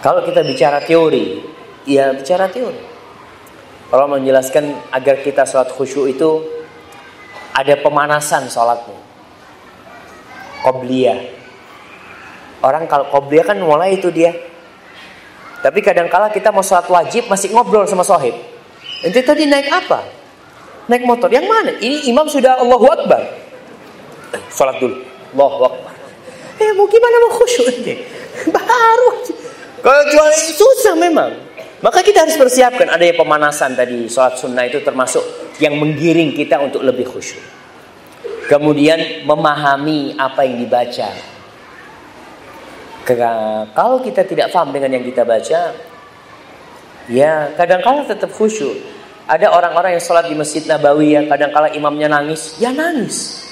Kalau kita bicara teori ya bicara teori. Kalau menjelaskan agar kita sholat khusyuk itu ada pemanasan sholatnya. Qobliyah Orang kalau qobliyah kan mulai itu dia. Tapi kadang-kala kita mau sholat wajib masih ngobrol sama sohib. Ente tadi naik apa? Naik motor. Yang mana? Ini imam sudah Allahu Akbar. Eh, sholat dulu. Allahu Akbar. Eh mau gimana mau khusyuk ini? Baru. Kalau jual susah memang. Maka kita harus persiapkan adanya pemanasan tadi sholat sunnah itu termasuk yang menggiring kita untuk lebih khusyuk. Kemudian memahami apa yang dibaca kalau kita tidak paham dengan yang kita baca, ya kadang-kala tetap khusyuk. Ada orang-orang yang sholat di Masjid Nabawi ya, kadang-kala imamnya nangis, ya nangis.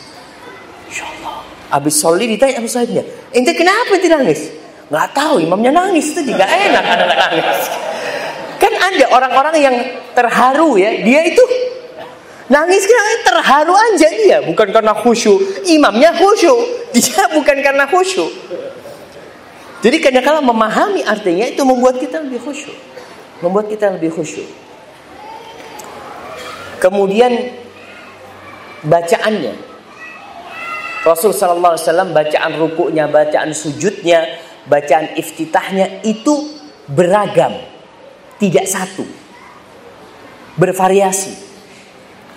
Allah. Habis sholat ditanya Abu Sa'idnya, ente kenapa ente nangis? Nggak tahu, imamnya nangis itu juga enak ada nangis. Kan ada orang-orang yang terharu ya, dia itu Nangis karena terharu aja dia, bukan karena khusyuk. Imamnya khusyuk, dia bukan karena khusyuk. Jadi kadang-kadang memahami artinya itu membuat kita lebih khusyuk. Membuat kita lebih khusyuk. Kemudian bacaannya. Rasul sallallahu alaihi wasallam bacaan rukuknya, bacaan sujudnya, bacaan iftitahnya itu beragam. Tidak satu. Bervariasi.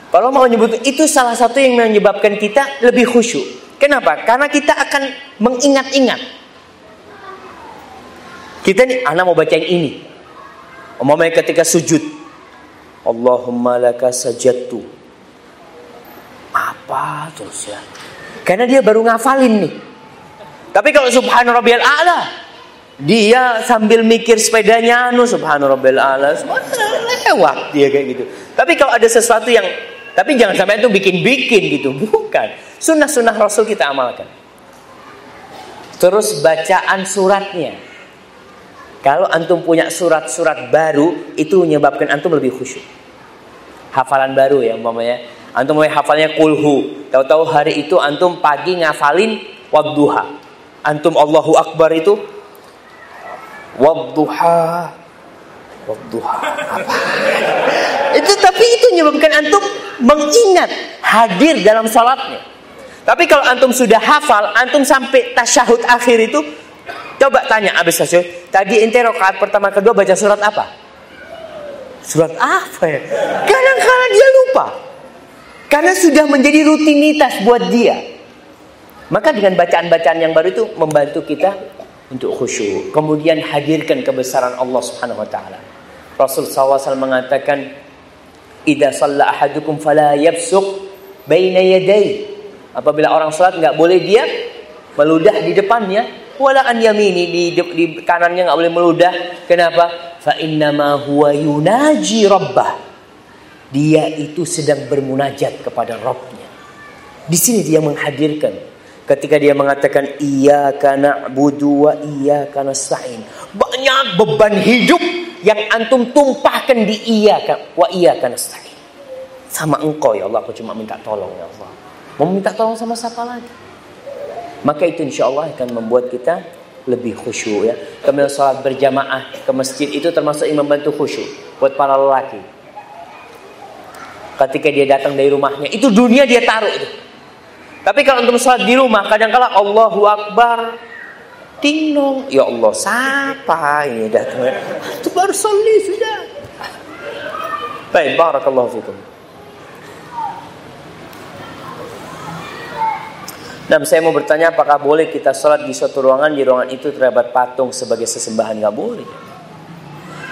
Kalau mau menyebut itu salah satu yang menyebabkan kita lebih khusyuk. Kenapa? Karena kita akan mengingat-ingat kita nih, anak mau baca yang ini. Umumnya ketika sujud. Allahumma laka sajadtu. Apa terus ya? Karena dia baru ngafalin nih. Tapi kalau subhana rabbiyal a'la. Dia sambil mikir sepedanya anu subhanallah ala lewat dia kayak gitu. Tapi kalau ada sesuatu yang tapi jangan sampai itu bikin-bikin gitu, bukan. Sunnah-sunnah Rasul kita amalkan. Terus bacaan suratnya. Kalau antum punya surat-surat baru, itu menyebabkan antum lebih khusyuk. Hafalan baru ya umpamanya. Antum mau hafalnya kulhu. Tahu-tahu hari itu antum pagi ngafalin wadduha. Antum Allahu Akbar itu wadduha. Wadduha. Apa? itu tapi itu menyebabkan antum mengingat hadir dalam salatnya. Tapi kalau antum sudah hafal, antum sampai tasyahud akhir itu Coba tanya abis tasyahud, tadi ente rakaat pertama kedua baca surat apa? Surat apa ya? Kadang-kadang dia lupa. Karena sudah menjadi rutinitas buat dia. Maka dengan bacaan-bacaan yang baru itu membantu kita untuk khusyuk. Kemudian hadirkan kebesaran Allah Subhanahu wa taala. Rasul SAW mengatakan, "Idza shalla ahadukum fala yabsuq baina yaday." Apabila orang salat nggak boleh dia meludah di depannya wala an yamini di, di kanannya nggak boleh meludah. Kenapa? Fa innama huwa yunaji rabbah. Dia itu sedang bermunajat kepada Rabbnya. Di sini dia menghadirkan ketika dia mengatakan iya karena wa iya karena sa'in. Banyak beban hidup yang antum tumpahkan di iya wa iya karena sa'in. Sama engkau ya Allah, aku cuma minta tolong ya Allah. Mau minta tolong sama siapa lagi? Maka itu insya Allah akan membuat kita lebih khusyuk ya. Kemudian sholat berjamaah ke masjid itu termasuk yang membantu khusyuk buat para lelaki. Ketika dia datang dari rumahnya, itu dunia dia taruh itu. Tapi kalau untuk sholat di rumah, kadang-kala Allahu Akbar, tingnong, ya Allah, siapa ini datang? Itu baru sholat sudah. Baik, barakallahu fikum. Dan saya mau bertanya apakah boleh kita sholat di suatu ruangan di ruangan itu terdapat patung sebagai sesembahan nggak boleh.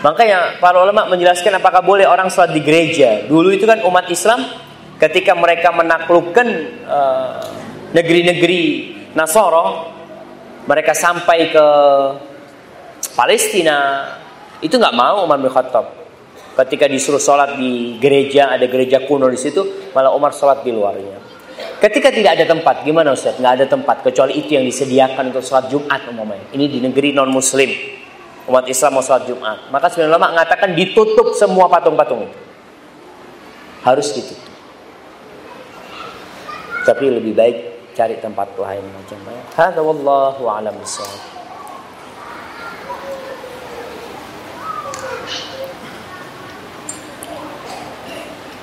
Makanya para ulama menjelaskan apakah boleh orang sholat di gereja. Dulu itu kan umat Islam ketika mereka menaklukkan uh, negeri-negeri Nasoro, mereka sampai ke Palestina, itu nggak mau Umar bin Khattab. Ketika disuruh sholat di gereja, ada gereja kuno di situ, malah Umar sholat di luarnya. Ketika tidak ada tempat, gimana Ustaz? Nggak ada tempat, kecuali itu yang disediakan untuk sholat Jumat umumnya. Ini di negeri non-muslim. Umat Islam mau sholat Jumat. Maka sebenarnya lama mengatakan ditutup semua patung-patung itu. Harus ditutup. Tapi lebih baik cari tempat lain macam. Hada wallahu a'lam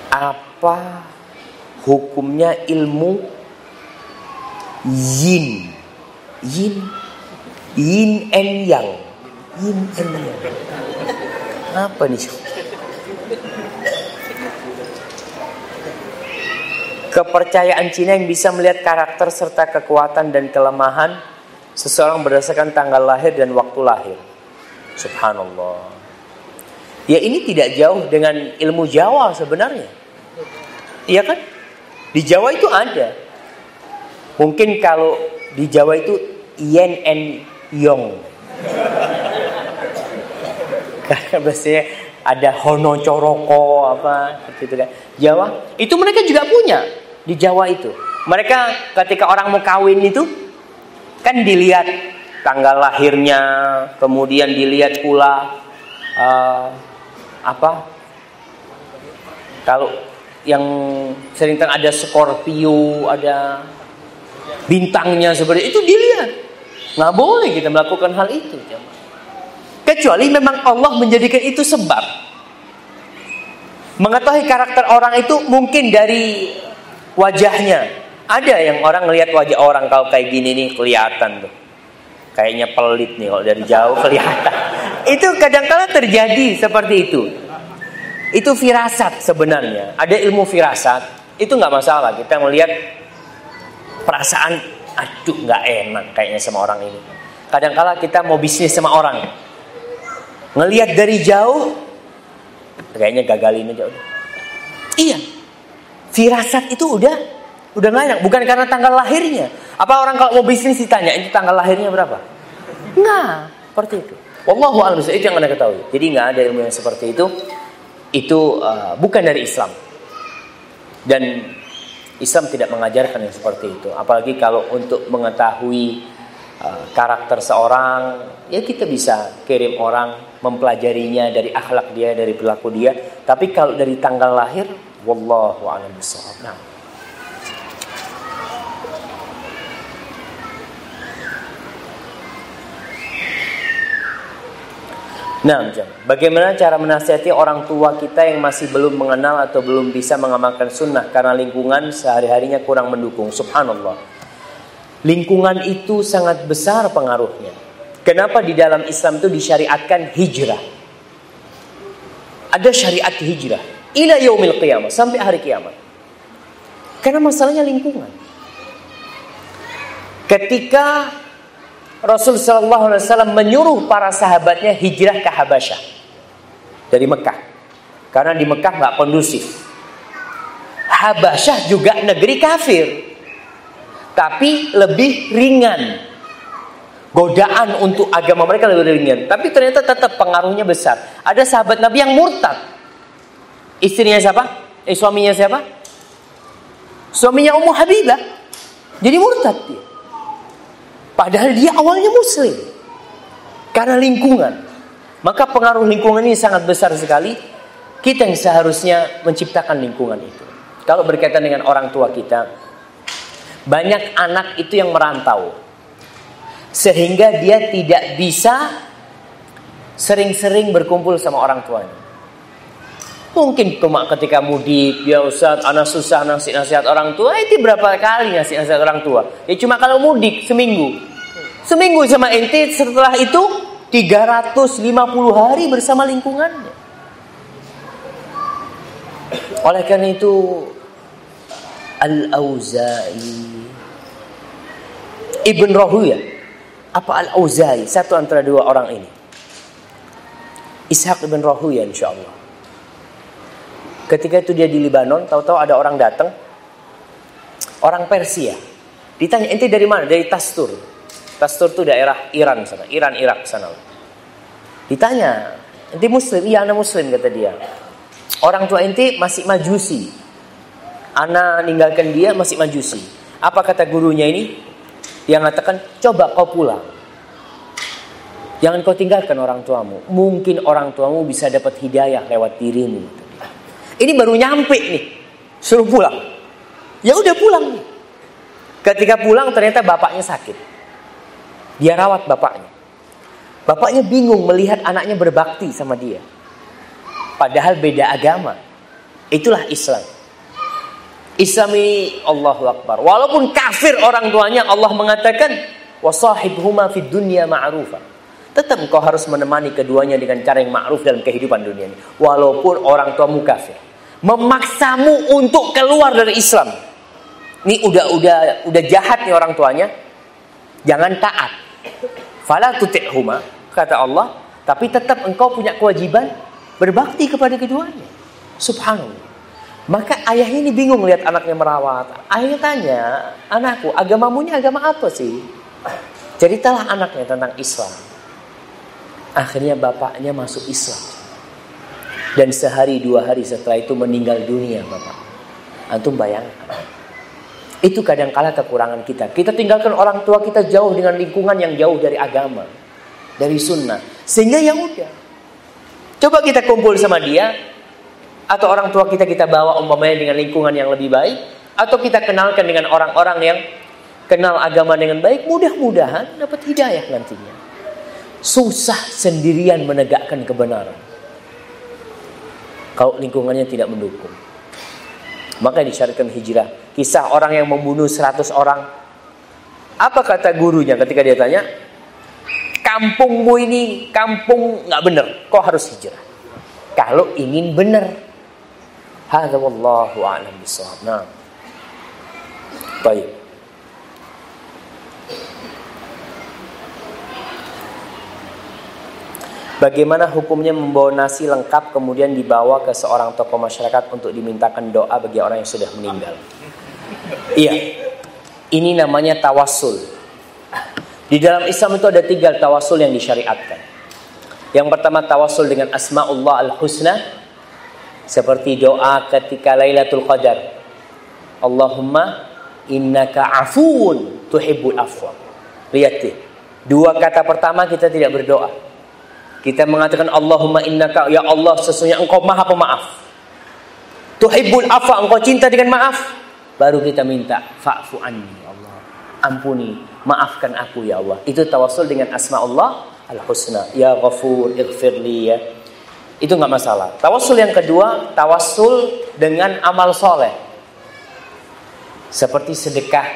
Apa hukumnya ilmu yin. Yin. Yin and yang. Yin and yang. Apa nih? Kepercayaan Cina yang bisa melihat karakter serta kekuatan dan kelemahan seseorang berdasarkan tanggal lahir dan waktu lahir. Subhanallah. Ya ini tidak jauh dengan ilmu Jawa sebenarnya. Iya kan di Jawa itu ada. Mungkin kalau di Jawa itu yen and yong. Karena biasanya ada hono coroko apa gitu kan. Jawa itu mereka juga punya di Jawa itu. Mereka ketika orang mau kawin itu kan dilihat tanggal lahirnya, kemudian dilihat pula uh, apa kalau yang sering ada Scorpio, ada bintangnya seperti itu dilihat. Nggak boleh kita melakukan hal itu. Kecuali memang Allah menjadikan itu sebab. Mengetahui karakter orang itu mungkin dari wajahnya. Ada yang orang ngelihat wajah orang kalau kayak gini nih kelihatan tuh. Kayaknya pelit nih kalau dari jauh kelihatan. itu kadang-kala terjadi seperti itu. Itu firasat sebenarnya. Ada ilmu firasat, itu nggak masalah. Kita melihat perasaan, aduh nggak enak kayaknya sama orang ini. Kadang-kala kita mau bisnis sama orang, ngelihat dari jauh, kayaknya gagal ini aja udah. Iya, firasat itu udah udah nggak enak. Bukan karena tanggal lahirnya. Apa orang kalau mau bisnis ditanya itu tanggal lahirnya berapa? Enggak. Seperti itu. Wallahu a'lam itu yang Anda ketahui. Jadi nggak ada ilmu yang seperti itu. Itu uh, bukan dari Islam. Dan Islam tidak mengajarkan yang seperti itu. Apalagi kalau untuk mengetahui uh, karakter seorang, ya kita bisa kirim orang mempelajarinya dari akhlak dia, dari perilaku dia. Tapi kalau dari tanggal lahir, wallahu a'lam bishawab. Nah, Nah, bagaimana cara menasihati orang tua kita yang masih belum mengenal atau belum bisa mengamalkan sunnah karena lingkungan sehari-harinya kurang mendukung? Subhanallah. Lingkungan itu sangat besar pengaruhnya. Kenapa di dalam Islam itu disyariatkan hijrah? Ada syariat hijrah. Ila yaumil qiyamah. Sampai hari kiamat. Karena masalahnya lingkungan. Ketika Rasul Shallallahu Alaihi Wasallam menyuruh para sahabatnya hijrah ke Habasyah dari Mekah, karena di Mekah nggak kondusif. Habasyah juga negeri kafir, tapi lebih ringan. Godaan untuk agama mereka lebih ringan, tapi ternyata tetap pengaruhnya besar. Ada sahabat Nabi yang murtad. Istrinya siapa? Eh suaminya siapa? Suaminya Ummu Habibah. Jadi murtad dia. Padahal dia awalnya muslim. Karena lingkungan. Maka pengaruh lingkungan ini sangat besar sekali. Kita yang seharusnya menciptakan lingkungan itu. Kalau berkaitan dengan orang tua kita, banyak anak itu yang merantau. Sehingga dia tidak bisa sering-sering berkumpul sama orang tuanya. Mungkin cuma ketika mudik, ya Ustaz, anak susah ngasih nasihat orang tua, itu berapa kali ngasih nasihat orang tua? Ya cuma kalau mudik seminggu. Seminggu sama ente setelah itu 350 hari bersama lingkungannya. Oleh karena itu Al-Auza'i. Ibn Rahuya apa Al-Auza'i? Satu antara dua orang ini. Ishaq Ibn Rahuya insya Allah ketika itu dia di Libanon tahu-tahu ada orang datang. Orang Persia. Ditanya ente dari mana? Dari Tastur Tastur itu daerah Iran sana, Iran Irak sana. Ditanya, "Enti muslim?" "Iya, anak muslim," kata dia. Orang tua enti masih majusi. Anak ninggalkan dia masih majusi. Apa kata gurunya ini? Yang mengatakan, "Coba kau pulang." Jangan kau tinggalkan orang tuamu. Mungkin orang tuamu bisa dapat hidayah lewat dirimu. Ini baru nyampe nih. Suruh pulang. Ya udah pulang. Ketika pulang ternyata bapaknya sakit. Dia rawat bapaknya. Bapaknya bingung melihat anaknya berbakti sama dia. Padahal beda agama. Itulah Islam. Islam ini Allahu Akbar. Walaupun kafir orang tuanya Allah mengatakan wasahibhuma fid dunya ma'rufa. Tetap kau harus menemani keduanya dengan cara yang ma'ruf dalam kehidupan dunia ini. Walaupun orang tuamu kafir. Memaksamu untuk keluar dari Islam. Ini udah udah udah jahat nih orang tuanya. Jangan taat. Fala tuti'huma kata Allah, tapi tetap engkau punya kewajiban berbakti kepada keduanya. Subhanallah. Maka ayahnya ini bingung lihat anaknya merawat. Ayahnya tanya, anakku, agamamu ini agama apa sih? Ceritalah anaknya tentang Islam. Akhirnya bapaknya masuk Islam. Dan sehari dua hari setelah itu meninggal dunia bapak. Antum bayangkan. Itu kadang-kala kekurangan kita. Kita tinggalkan orang tua kita jauh dengan lingkungan yang jauh dari agama. Dari sunnah. Sehingga ya udah. Coba kita kumpul sama dia. Atau orang tua kita kita bawa umpamanya dengan lingkungan yang lebih baik. Atau kita kenalkan dengan orang-orang yang kenal agama dengan baik. Mudah-mudahan dapat hidayah nantinya. Susah sendirian menegakkan kebenaran. Kalau lingkungannya tidak mendukung. Maka disyariatkan hijrah Kisah orang yang membunuh 100 orang. Apa kata gurunya ketika dia tanya? Kampungmu ini kampung nggak benar, kok harus hijrah. Kalau ingin benar. Hadza wallahu a'lam. Nah. Baik. Bagaimana hukumnya membawa nasi lengkap kemudian dibawa ke seorang tokoh masyarakat untuk dimintakan doa bagi orang yang sudah meninggal? Iya. Ini namanya tawasul. Di dalam Islam itu ada tiga tawasul yang disyariatkan. Yang pertama tawasul dengan asmaullah al-husna seperti doa ketika Lailatul Qadar. Allahumma innaka afuun tuhibbul afwa. Lihat deh. Dua kata pertama kita tidak berdoa. Kita mengatakan Allahumma innaka ya Allah sesungguhnya engkau maha pemaaf. Tuhibbul afwa engkau cinta dengan maaf. Baru kita minta fa'fu anni ya Allah. Ampuni, maafkan aku ya Allah. Itu tawasul dengan asma Allah al-husna. Ya ghafur, ighfirli ya. Itu nggak masalah. Tawasul yang kedua, tawasul dengan amal soleh. Seperti sedekah,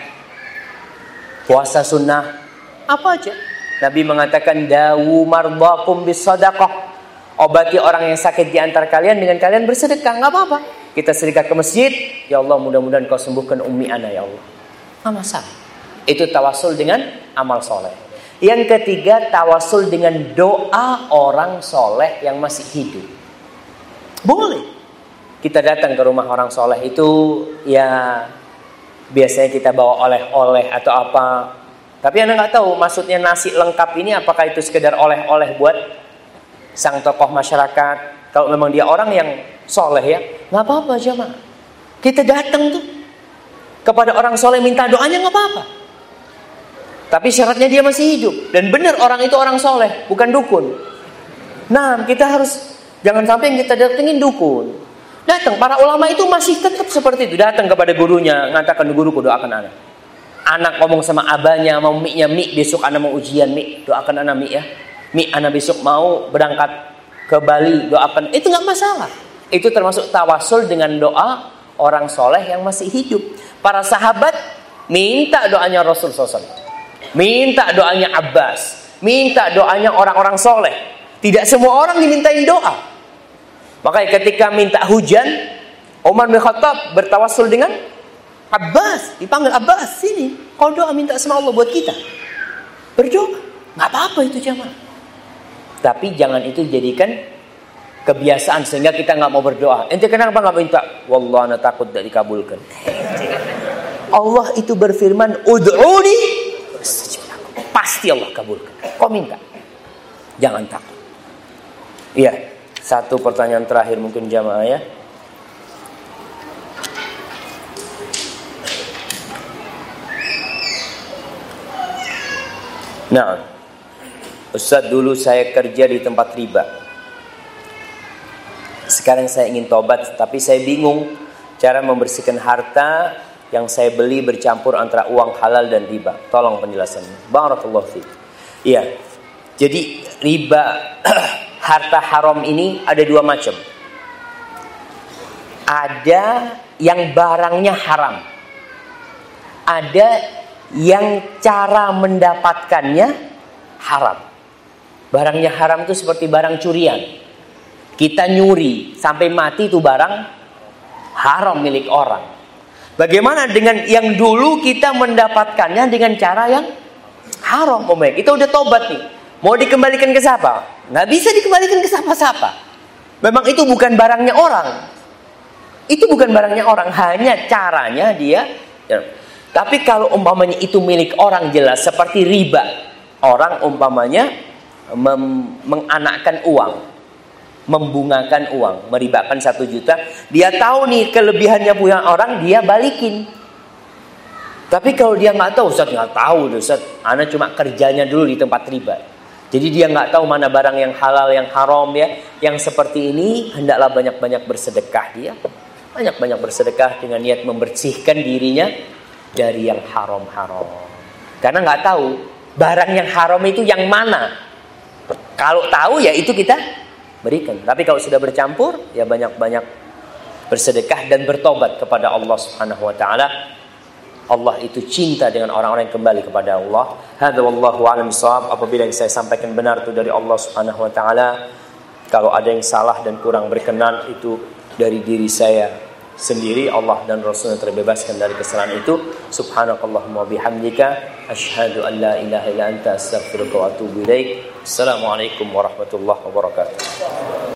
puasa sunnah, apa aja. Nabi mengatakan dawu marbakum bisadaqah. Obati orang yang sakit di antara kalian dengan kalian bersedekah, nggak apa-apa. Kita sedekah ke masjid, ya Allah mudah-mudahan kau sembuhkan ummi ana ya Allah. Nggak masalah. Itu tawasul dengan amal soleh. Yang ketiga, tawasul dengan doa orang soleh yang masih hidup. Boleh. Kita datang ke rumah orang soleh itu ya biasanya kita bawa oleh-oleh atau apa. Tapi anda nggak tahu maksudnya nasi lengkap ini apakah itu sekedar oleh-oleh buat sang tokoh masyarakat. Kalau memang dia orang yang soleh ya, nggak apa-apa jemaah. Kita datang tuh kepada orang soleh minta doanya nggak apa-apa. Tapi syaratnya dia masih hidup. Dan benar orang itu orang soleh, bukan dukun. Nah, kita harus jangan sampai yang kita datengin dukun. Datang, para ulama itu masih tetap seperti itu. Datang kepada gurunya, ngatakan guruku doakan anak. Anak ngomong sama abahnya, mau mie-nya mie, besok anak mau ujian mie, doakan anak mie ya. Mie anak besok mau berangkat ke Bali, doakan. Itu nggak masalah. Itu termasuk tawasul dengan doa orang soleh yang masih hidup. Para sahabat minta doanya Rasul SAW. Minta doanya Abbas. Minta doanya orang-orang soleh. Tidak semua orang dimintain doa. Makanya ketika minta hujan, Umar bin Khattab bertawasul dengan Abbas. Dipanggil Abbas, sini. Kau doa minta sama Allah buat kita. Berdoa. Nggak apa-apa itu jamaah. Tapi jangan itu jadikan kebiasaan sehingga kita nggak mau berdoa. Ente kenapa nggak minta? Wallah ana takut tidak dikabulkan. Allah itu berfirman, "Ud'uni Pasti Allah kabulkan. Kau minta. Jangan takut. Iya, satu pertanyaan terakhir mungkin jamaah ya. Nah, Ustaz dulu saya kerja di tempat riba. Sekarang saya ingin tobat, tapi saya bingung cara membersihkan harta yang saya beli bercampur antara uang halal dan riba. Tolong penjelasannya. Barakallahu fiik. Iya. Jadi riba harta haram ini ada dua macam. Ada yang barangnya haram. Ada yang cara mendapatkannya haram. Barangnya haram itu seperti barang curian. Kita nyuri sampai mati itu barang haram milik orang. Bagaimana dengan yang dulu kita mendapatkannya dengan cara yang haram, Om Kita udah tobat nih. Mau dikembalikan ke siapa? Nggak bisa dikembalikan ke siapa-siapa. Memang itu bukan barangnya orang. Itu bukan barangnya orang, hanya caranya dia. Ya. Tapi kalau umpamanya itu milik orang jelas seperti riba. Orang umpamanya menganakkan uang membungakan uang, meribakan satu juta, dia tahu nih kelebihannya punya orang, dia balikin. Tapi kalau dia nggak tahu, Ustaz nggak tahu, Ustaz, Anak cuma kerjanya dulu di tempat riba. Jadi dia nggak tahu mana barang yang halal, yang haram ya. Yang seperti ini hendaklah banyak-banyak bersedekah dia, banyak-banyak bersedekah dengan niat membersihkan dirinya dari yang haram-haram. Karena nggak tahu barang yang haram itu yang mana. Kalau tahu ya itu kita berikan. Tapi kalau sudah bercampur, ya banyak-banyak bersedekah dan bertobat kepada Allah Subhanahu wa taala. Allah itu cinta dengan orang-orang yang kembali kepada Allah. Hadza wallahu a'lam Apabila yang saya sampaikan benar itu dari Allah Subhanahu wa taala. Kalau ada yang salah dan kurang berkenan itu dari diri saya sendiri Allah dan Rasulnya terbebaskan dari kesalahan itu. Subhanakallahumma bihamdika asyhadu an la ilaha illa anta astaghfiruka wa atubu ilaik. Assalamualaikum warahmatullahi wabarakatuh